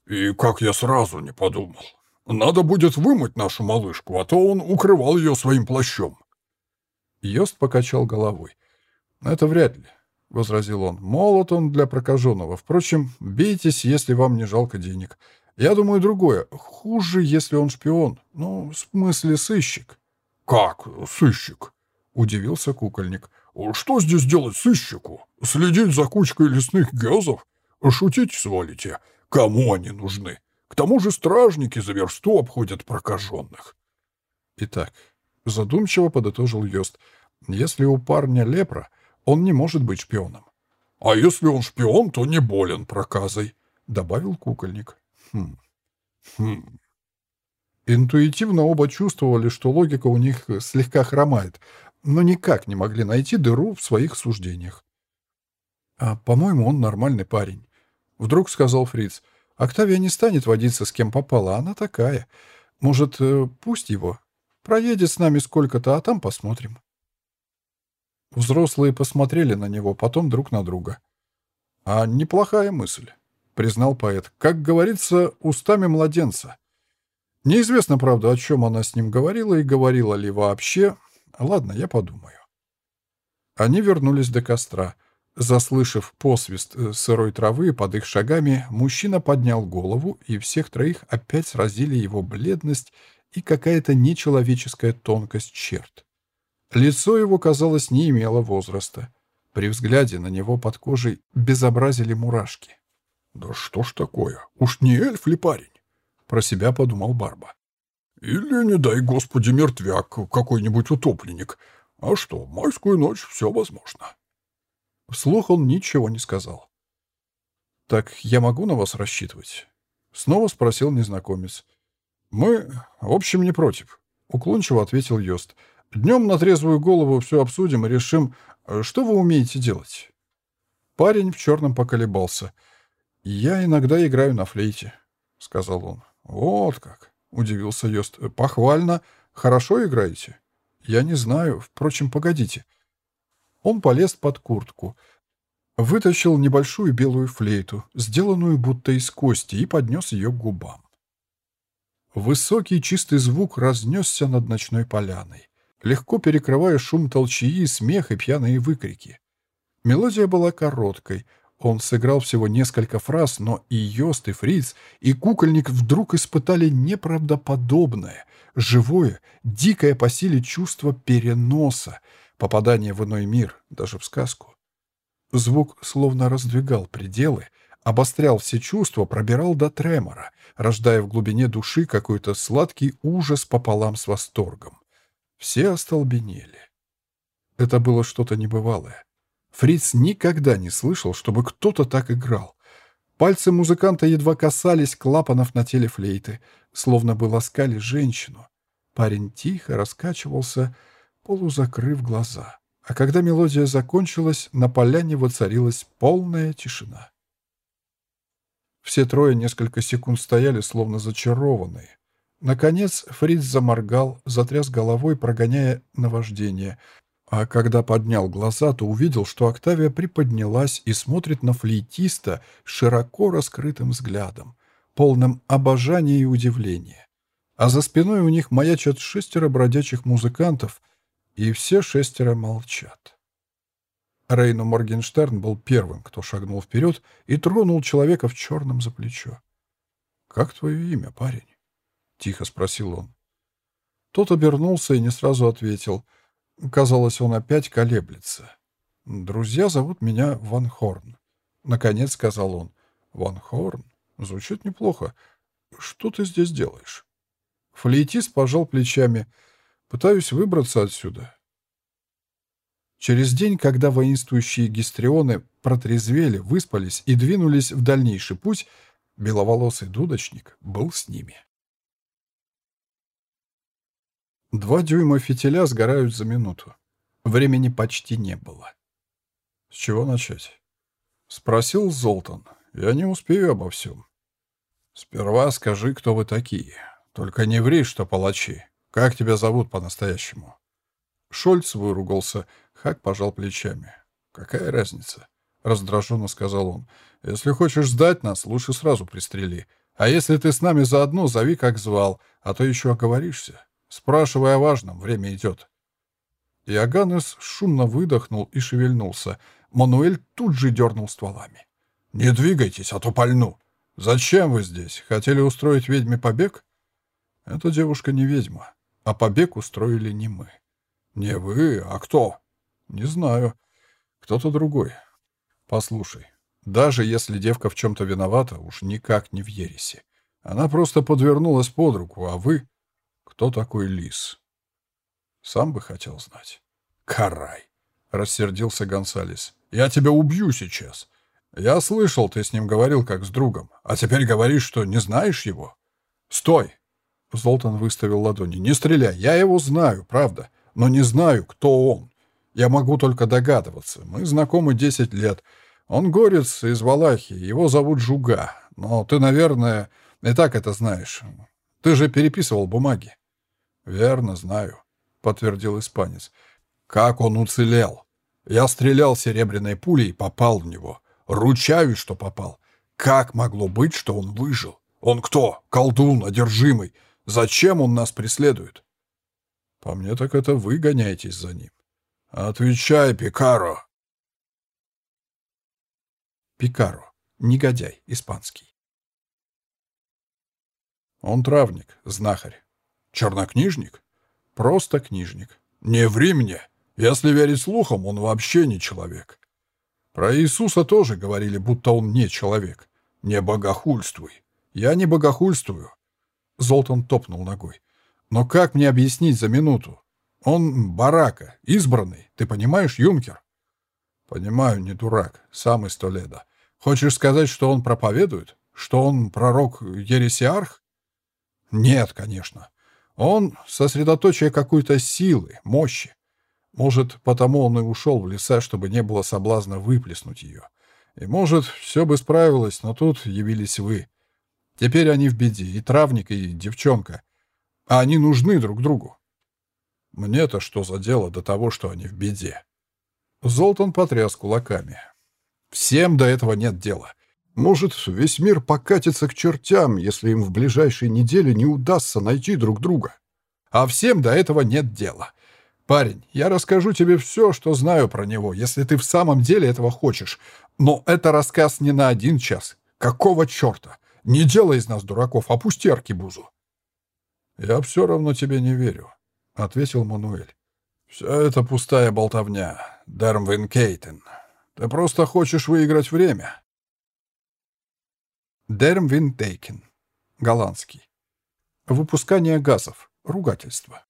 И как я сразу не подумал. Надо будет вымыть нашу малышку, а то он укрывал ее своим плащом. Йост покачал головой. «Это вряд ли», — возразил он. «Молод он для прокаженного. Впрочем, бейтесь, если вам не жалко денег. Я думаю, другое. Хуже, если он шпион. Ну, в смысле, сыщик». «Как сыщик?» — удивился кукольник. «Что здесь делать сыщику? Следить за кучкой лесных газов? Шутить свалите? Кому они нужны? К тому же стражники за версту обходят прокаженных. Итак, задумчиво подытожил Йост, если у парня лепра, он не может быть шпионом. А если он шпион, то не болен проказой, добавил кукольник. Хм. Хм. Интуитивно оба чувствовали, что логика у них слегка хромает, но никак не могли найти дыру в своих суждениях. «А, по-моему, он нормальный парень», — вдруг сказал Фриц. Октавия не станет водиться с кем попало, она такая. Может, э, пусть его? Проедет с нами сколько-то, а там посмотрим. Взрослые посмотрели на него, потом друг на друга. «А неплохая мысль», — признал поэт. «Как говорится, устами младенца». Неизвестно, правда, о чем она с ним говорила и говорила ли вообще. Ладно, я подумаю. Они вернулись до костра. Заслышав посвист э, сырой травы под их шагами, мужчина поднял голову, и всех троих опять сразили его бледность и какая-то нечеловеческая тонкость черт. Лицо его, казалось, не имело возраста. При взгляде на него под кожей безобразили мурашки. «Да что ж такое? Уж не эльф ли парень?» Про себя подумал Барба. «Или, не дай господи, мертвяк, какой-нибудь утопленник. А что, майскую ночь все возможно». Вслух он ничего не сказал. «Так я могу на вас рассчитывать?» Снова спросил незнакомец. «Мы, в общем, не против», — уклончиво ответил Йост. «Днем на трезвую голову все обсудим и решим, что вы умеете делать». Парень в черном поколебался. «Я иногда играю на флейте», — сказал он. «Вот как», — удивился Йост. «Похвально. Хорошо играете?» «Я не знаю. Впрочем, погодите». Он полез под куртку, вытащил небольшую белую флейту, сделанную будто из кости, и поднес ее к губам. Высокий чистый звук разнесся над ночной поляной, легко перекрывая шум толчаи, смех и пьяные выкрики. Мелодия была короткой, он сыграл всего несколько фраз, но и Йост, и Фриц, и кукольник вдруг испытали неправдоподобное, живое, дикое по силе чувство переноса, попадание в иной мир, даже в сказку. Звук словно раздвигал пределы, обострял все чувства, пробирал до тремора, рождая в глубине души какой-то сладкий ужас пополам с восторгом. Все остолбенели. Это было что-то небывалое. Фриц никогда не слышал, чтобы кто-то так играл. Пальцы музыканта едва касались клапанов на теле флейты, словно бы ласкали женщину. Парень тихо раскачивался, полузакрыв глаза. А когда мелодия закончилась, на поляне воцарилась полная тишина. Все трое несколько секунд стояли, словно зачарованные. Наконец Фриц заморгал, затряс головой, прогоняя наваждение. А когда поднял глаза, то увидел, что Октавия приподнялась и смотрит на флейтиста широко раскрытым взглядом, полным обожания и удивления. А за спиной у них маячат шестеро бродячих музыкантов — и все шестеро молчат. Рейну Моргенштерн был первым, кто шагнул вперед и тронул человека в черном за плечо. «Как твое имя, парень?» тихо спросил он. Тот обернулся и не сразу ответил. Казалось, он опять колеблется. «Друзья зовут меня Ван Хорн», — наконец сказал он. «Ван Хорн? Звучит неплохо. Что ты здесь делаешь?» Флейтист пожал плечами. «Пытаюсь выбраться отсюда». Через день, когда воинствующие гистрионы протрезвели, выспались и двинулись в дальнейший путь, беловолосый дудочник был с ними. Два дюйма фитиля сгорают за минуту. Времени почти не было. «С чего начать?» — спросил Золтан. «Я не успею обо всем». «Сперва скажи, кто вы такие. Только не ври, что палачи. Как тебя зовут по-настоящему?» Шольц выругался. Хак пожал плечами. «Какая разница?» — раздраженно сказал он. «Если хочешь сдать нас, лучше сразу пристрели. А если ты с нами заодно, зови, как звал, а то еще оговоришься. Спрашивай о важном, время идет». Иоганнес шумно выдохнул и шевельнулся. Мануэль тут же дернул стволами. «Не двигайтесь, а то пальну. Зачем вы здесь? Хотели устроить ведьме побег?» «Эта девушка не ведьма, а побег устроили не мы». «Не вы, а кто?» «Не знаю. Кто-то другой. Послушай, даже если девка в чем-то виновата, уж никак не в ересе. Она просто подвернулась под руку, а вы... Кто такой лис?» «Сам бы хотел знать». «Карай!» — рассердился Гонсалес. «Я тебя убью сейчас. Я слышал, ты с ним говорил как с другом, а теперь говоришь, что не знаешь его?» «Стой!» — Золтан выставил ладони. «Не стреляй, я его знаю, правда, но не знаю, кто он. Я могу только догадываться. Мы знакомы десять лет. Он горец из Валахии, его зовут Жуга. Но ты, наверное, и так это знаешь. Ты же переписывал бумаги. Верно, знаю, подтвердил испанец. Как он уцелел? Я стрелял серебряной пулей и попал в него. Ручаюсь, что попал. Как могло быть, что он выжил? Он кто? Колдун, одержимый. Зачем он нас преследует? По мне так это вы гоняетесь за ним. «Отвечай, Пикаро!» Пикаро. Негодяй. Испанский. Он травник, знахарь. Чернокнижник? Просто книжник. Не ври мне. Если верить слухам, он вообще не человек. Про Иисуса тоже говорили, будто он не человек. Не богохульствуй. Я не богохульствую. Золтан топнул ногой. Но как мне объяснить за минуту? Он барака, избранный, ты понимаешь, юнкер? Понимаю, не дурак, сам из Толеда. Хочешь сказать, что он проповедует? Что он пророк-ересиарх? Нет, конечно. Он сосредоточие какой-то силы, мощи. Может, потому он и ушел в леса, чтобы не было соблазна выплеснуть ее. И, может, все бы справилось, но тут явились вы. Теперь они в беде, и травник, и девчонка. А они нужны друг другу. Мне-то что за дело до того, что они в беде? Золтан потряс кулаками. Всем до этого нет дела. Может, весь мир покатится к чертям, если им в ближайшие недели не удастся найти друг друга. А всем до этого нет дела. Парень, я расскажу тебе все, что знаю про него, если ты в самом деле этого хочешь. Но это рассказ не на один час. Какого черта? Не делай из нас дураков, опусти аркибузу. Я все равно тебе не верю. — ответил Мануэль. «Все это пустая болтовня, Дермвин Кейтен. Ты просто хочешь выиграть время». Дермвин Дейкен. Голландский. Выпускание газов. Ругательство.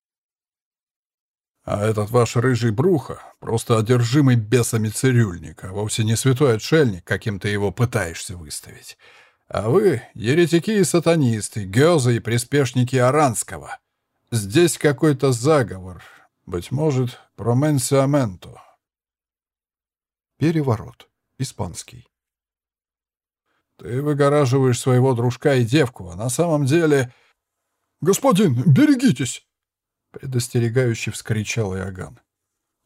А этот ваш рыжий бруха — просто одержимый бесами цирюльник, а вовсе не святой отшельник, каким ты его пытаешься выставить. А вы — еретики и сатанисты, гёзы и приспешники Аранского — Здесь какой-то заговор. Быть может, променсиаменто. Переворот. Испанский. Ты выгораживаешь своего дружка и девку, а на самом деле... «Господин, берегитесь!» Предостерегающе вскричал Иоганн.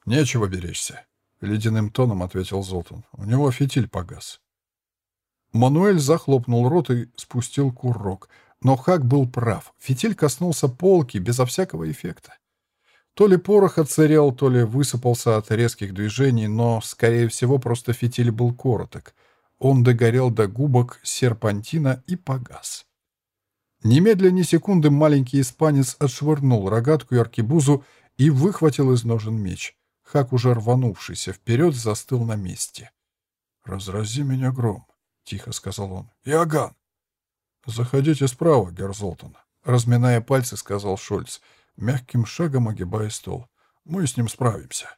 «Нечего беречься», — ледяным тоном ответил Золтан. «У него фитиль погас». Мануэль захлопнул рот и спустил курок — но Хак был прав. Фитиль коснулся полки безо всякого эффекта. То ли порох отсырел, то ли высыпался от резких движений, но, скорее всего, просто фитиль был короток. Он догорел до губок серпантина и погас. Немедленно ни секунды маленький испанец отшвырнул рогатку и аркебузу и выхватил из ножен меч. Хак, уже рванувшийся вперед, застыл на месте. «Разрази меня гром», — тихо сказал он. «Иоганн!» «Заходите справа, Герзолтон», — разминая пальцы, сказал Шольц, мягким шагом огибая стол. «Мы с ним справимся».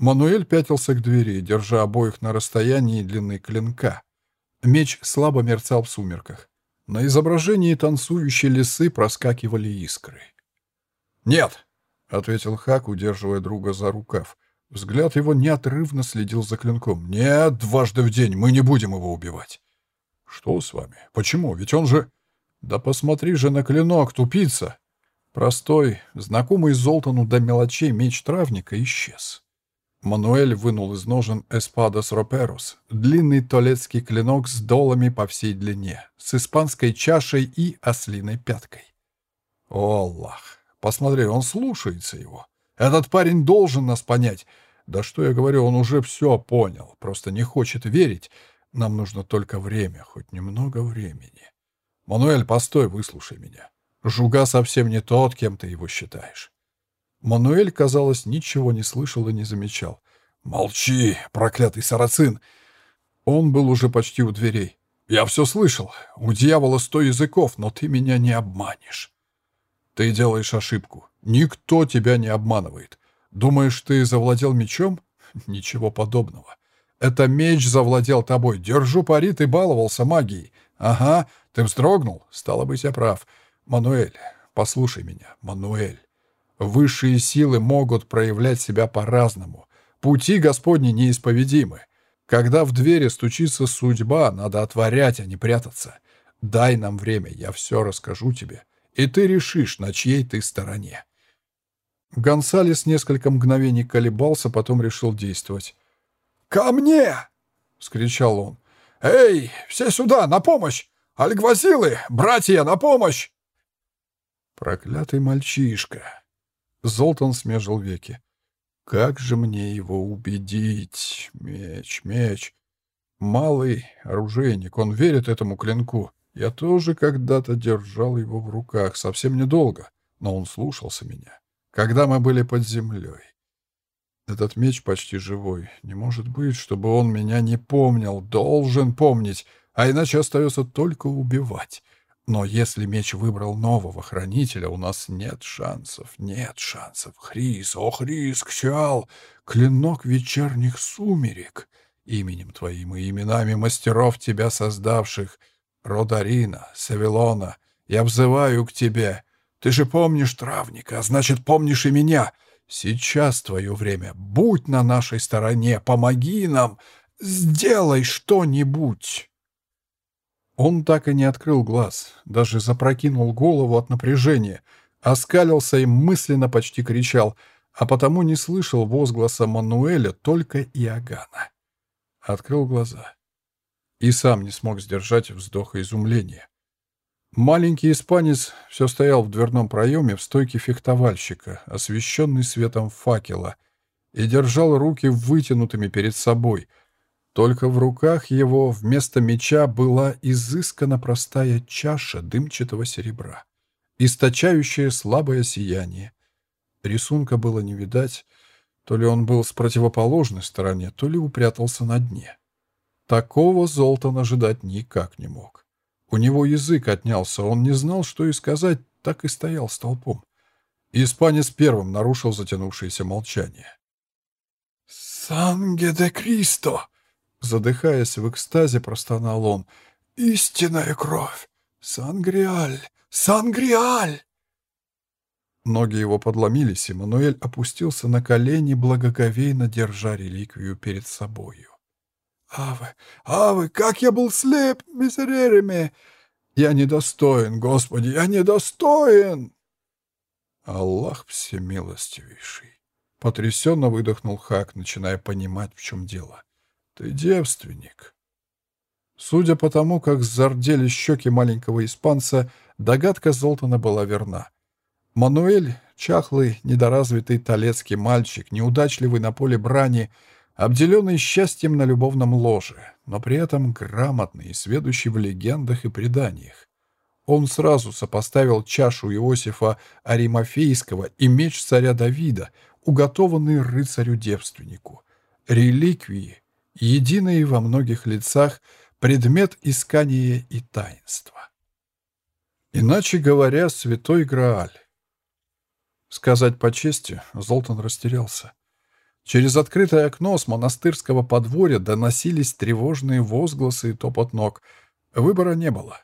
Мануэль пятился к двери, держа обоих на расстоянии длины клинка. Меч слабо мерцал в сумерках. На изображении танцующей лисы проскакивали искры. «Нет!» — ответил Хак, удерживая друга за рукав. Взгляд его неотрывно следил за клинком. «Нет, дважды в день мы не будем его убивать». «Что с вами? Почему? Ведь он же...» «Да посмотри же на клинок, тупица!» Простой, знакомый Золтану до мелочей меч травника исчез. Мануэль вынул из ножен «Эспадос Роперус» — длинный толецкий клинок с долами по всей длине, с испанской чашей и ослиной пяткой. О, Аллах! Посмотри, он слушается его. Этот парень должен нас понять. Да что я говорю, он уже все понял, просто не хочет верить. Нам нужно только время, хоть немного времени. Мануэль, постой, выслушай меня. Жуга совсем не тот, кем ты его считаешь. Мануэль, казалось, ничего не слышал и не замечал. «Молчи, проклятый сарацин!» Он был уже почти у дверей. «Я все слышал. У дьявола сто языков, но ты меня не обманешь». «Ты делаешь ошибку. Никто тебя не обманывает. Думаешь, ты завладел мечом? Ничего подобного. Это меч завладел тобой. Держу пари, ты баловался магией. Ага, ты вздрогнул? Стало быть, я прав. Мануэль, послушай меня, Мануэль. Высшие силы могут проявлять себя по-разному. Пути Господни неисповедимы. Когда в двери стучится судьба, надо отворять, а не прятаться. Дай нам время, я все расскажу тебе, и ты решишь, на чьей ты стороне. Гонсалес несколько мгновений колебался, потом решил действовать. «Ко мне!» — скричал он. «Эй, все сюда, на помощь! Альгвазилы, братья, на помощь!» Проклятый мальчишка. Золтан смежил веки. «Как же мне его убедить? Меч, меч. Малый оружейник, он верит этому клинку. Я тоже когда-то держал его в руках, совсем недолго, но он слушался меня, когда мы были под землей. Этот меч почти живой. Не может быть, чтобы он меня не помнил. Должен помнить, а иначе остается только убивать. Но если меч выбрал нового хранителя, у нас нет шансов, нет шансов. Хрис, о, Хрис, Кчал, клинок вечерних сумерек, именем твоим и именами мастеров тебя создавших, Родарина, Савилона, я взываю к тебе. Ты же помнишь травника, а значит, помнишь и меня. Сейчас твое время. Будь на нашей стороне, помоги нам, сделай что-нибудь». Он так и не открыл глаз, даже запрокинул голову от напряжения, оскалился и мысленно почти кричал, а потому не слышал возгласа Мануэля, только Иоганна. Открыл глаза. И сам не смог сдержать вздоха изумления. Маленький испанец все стоял в дверном проеме в стойке фехтовальщика, освещенный светом факела, и держал руки вытянутыми перед собой — только в руках его вместо меча была изысканно простая чаша дымчатого серебра, источающая слабое сияние. Рисунка было не видать, то ли он был с противоположной стороны, то ли упрятался на дне. Такого Золтан ожидать никак не мог. У него язык отнялся, он не знал, что и сказать, так и стоял столпом. Испанец первым нарушил затянувшееся молчание. «Санге де Кристо!» Задыхаясь в экстазе, простонал он. «Истинная кровь! Сангриаль! Сангриаль!» Ноги его подломились, и Мануэль опустился на колени, благоговейно держа реликвию перед собою. «Авы! Авы! Как я был слеп, мизеререме! Я недостоин, Господи, я недостоин!» Аллах всемилостивейший! Потрясенно выдохнул Хак, начиная понимать, в чем дело. Ты девственник. Судя по тому, как зардели щеки маленького испанца, догадка Золтана была верна. Мануэль, чахлый, недоразвитый талецкий мальчик, неудачливый на поле брани, обделенный счастьем на любовном ложе, но при этом грамотный и сведущий в легендах и преданиях. он сразу сопоставил чашу Иосифа Аримофейского и меч царя Давида, уготованный рыцарю-девственнику. Реликвии, единые во многих лицах, предмет искания и таинства. Иначе говоря, святой Грааль. Сказать по чести, Золтан растерялся. Через открытое окно с монастырского подворья доносились тревожные возгласы и топот ног. Выбора не было.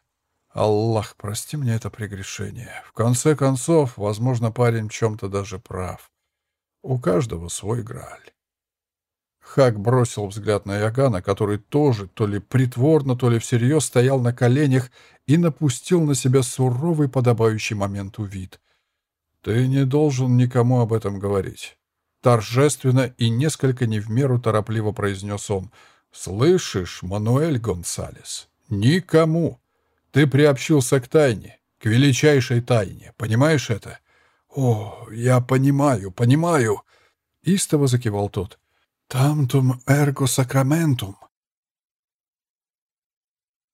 Аллах, прости мне это прегрешение. В конце концов, возможно, парень в чем-то даже прав. У каждого свой грааль. Хак бросил взгляд на Ягана, который тоже то ли притворно, то ли всерьез стоял на коленях и напустил на себя суровый подобающий моменту вид. «Ты не должен никому об этом говорить». Торжественно и несколько не в меру торопливо произнес он. «Слышишь, Мануэль Гонсалес? Никому. Ты приобщился к тайне, к величайшей тайне. Понимаешь это?» «О, я понимаю, понимаю!» Истово закивал тот. «Тамтум эрго сакраментум».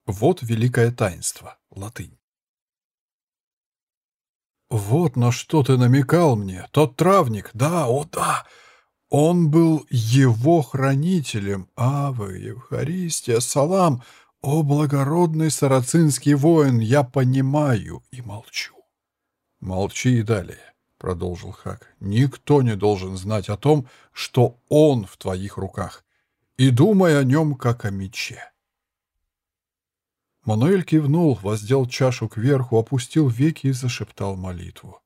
Вот великое таинство. Латынь. «Вот на что ты намекал мне. Тот травник. Да, о да. Он был его хранителем. Ава, Евхаристия, салам. О, благородный сарацинский воин, я понимаю и молчу». «Молчи и далее продолжил Хак, — «никто не должен знать о том, что он в твоих руках, и думай о нем, как о мече». Мануэль кивнул, воздел чашу кверху, опустил веки и зашептал молитву.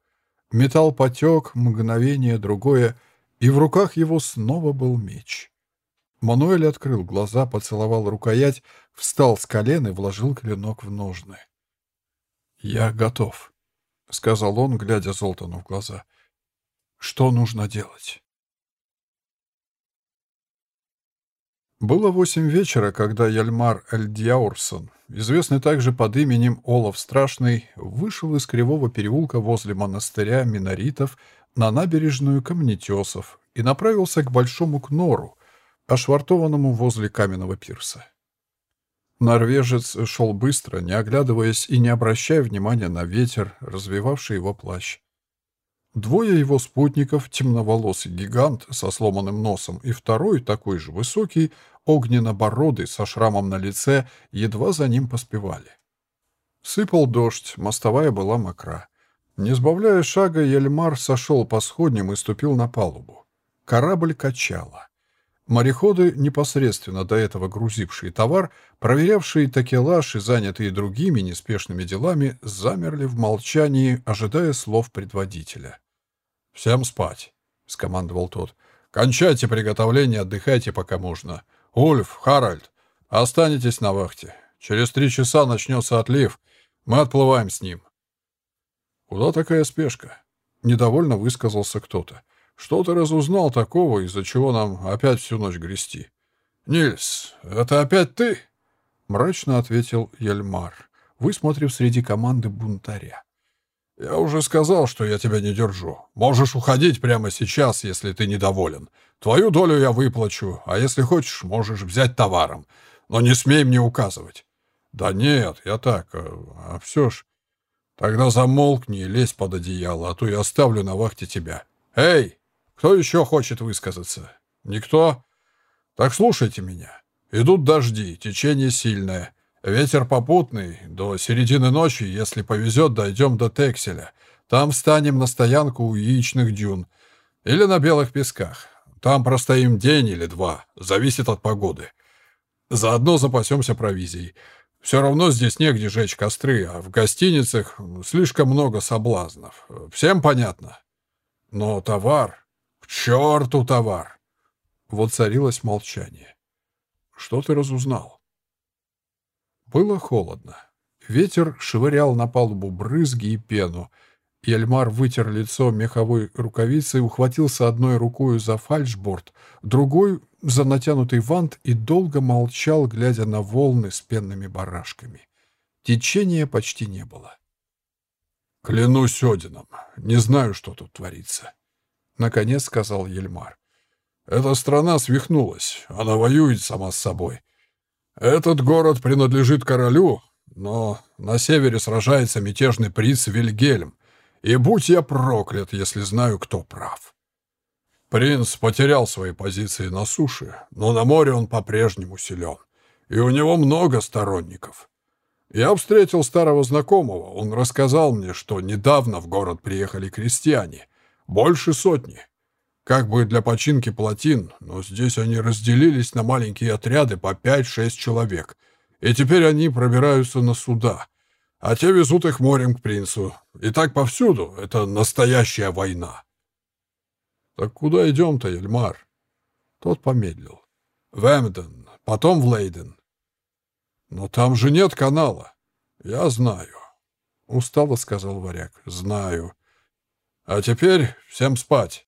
Металл потек, мгновение другое, и в руках его снова был меч. Мануэль открыл глаза, поцеловал рукоять, встал с колен и вложил клинок в ножны. «Я готов», — сказал он, глядя Золтану в глаза. «Что нужно делать?» Было восемь вечера, когда Яльмар Эльдьяурсон, известный также под именем Олаф Страшный, вышел из кривого переулка возле монастыря Миноритов на набережную Камнетесов и направился к Большому Кнору, ошвартованному возле каменного пирса. Норвежец шел быстро, не оглядываясь и не обращая внимания на ветер, развивавший его плащ. Двое его спутников, темноволосый гигант со сломанным носом и второй, такой же высокий, огненно-бородый, со шрамом на лице, едва за ним поспевали. Сыпал дождь, мостовая была мокра. Не сбавляя шага, Ельмар сошел по сходням и ступил на палубу. Корабль качало. Мореходы, непосредственно до этого грузившие товар, проверявшие такелаж и занятые другими неспешными делами, замерли в молчании, ожидая слов предводителя. «Всем спать», — скомандовал тот. «Кончайте приготовление, отдыхайте, пока можно. Ульф, Харальд, останетесь на вахте. Через три часа начнется отлив. Мы отплываем с ним». «Куда такая спешка?» — недовольно высказался кто-то. Что ты разузнал такого, из-за чего нам опять всю ночь грести? Нильс, это опять ты? Мрачно ответил Ельмар, высмотрев среди команды бунтаря. «Я уже сказал, что я тебя не держу. Можешь уходить прямо сейчас, если ты недоволен. Твою долю я выплачу, а если хочешь, можешь взять товаром. Но не смей мне указывать». «Да нет, я так, а, а все ж...» «Тогда замолкни и лезь под одеяло, а то я оставлю на вахте тебя. Эй, кто еще хочет высказаться? Никто? Так слушайте меня. Идут дожди, течение сильное. Ветер попутный. До середины ночи, если повезет, дойдем до Текселя. Там встанем на стоянку у яичных дюн. Или на белых песках. Там простоим день или два. Зависит от погоды. Заодно запасемся провизией. Все равно здесь негде жечь костры, а в гостиницах слишком много соблазнов. Всем понятно? Но товар... «К черту товар!» Воцарилось молчание. «Что ты разузнал?» Было холодно. Ветер швырял на палубу брызги и пену. Ельмар вытер лицо меховой рукавицей, ухватился одной рукой за фальшборд, другой — за натянутый вант и долго молчал, глядя на волны с пенными барашками. Течения почти не было. «Клянусь Одином, не знаю, что тут творится», — наконец сказал Ельмар. «Эта страна свихнулась. Она воюет сама с собой. Этот город принадлежит королю, но на севере сражается мятежный принц Вильгельм, и будь я проклят, если знаю, кто прав. Принц потерял свои позиции на суше, но на море он по-прежнему силен, и у него много сторонников. Я встретил старого знакомого, он рассказал мне, что недавно в город приехали крестьяне, больше сотни. Как бы для починки плотин, но здесь они разделились на маленькие отряды по 5-6 человек, и теперь они пробираются на суда, а те везут их морем к принцу. И так повсюду. Это настоящая война. «Так куда идем-то, Эльмар?» Тот помедлил. «В Эмден, потом в Лейден». «Но там же нет канала». «Я знаю», — устало сказал варяг. «Знаю. А теперь всем спать».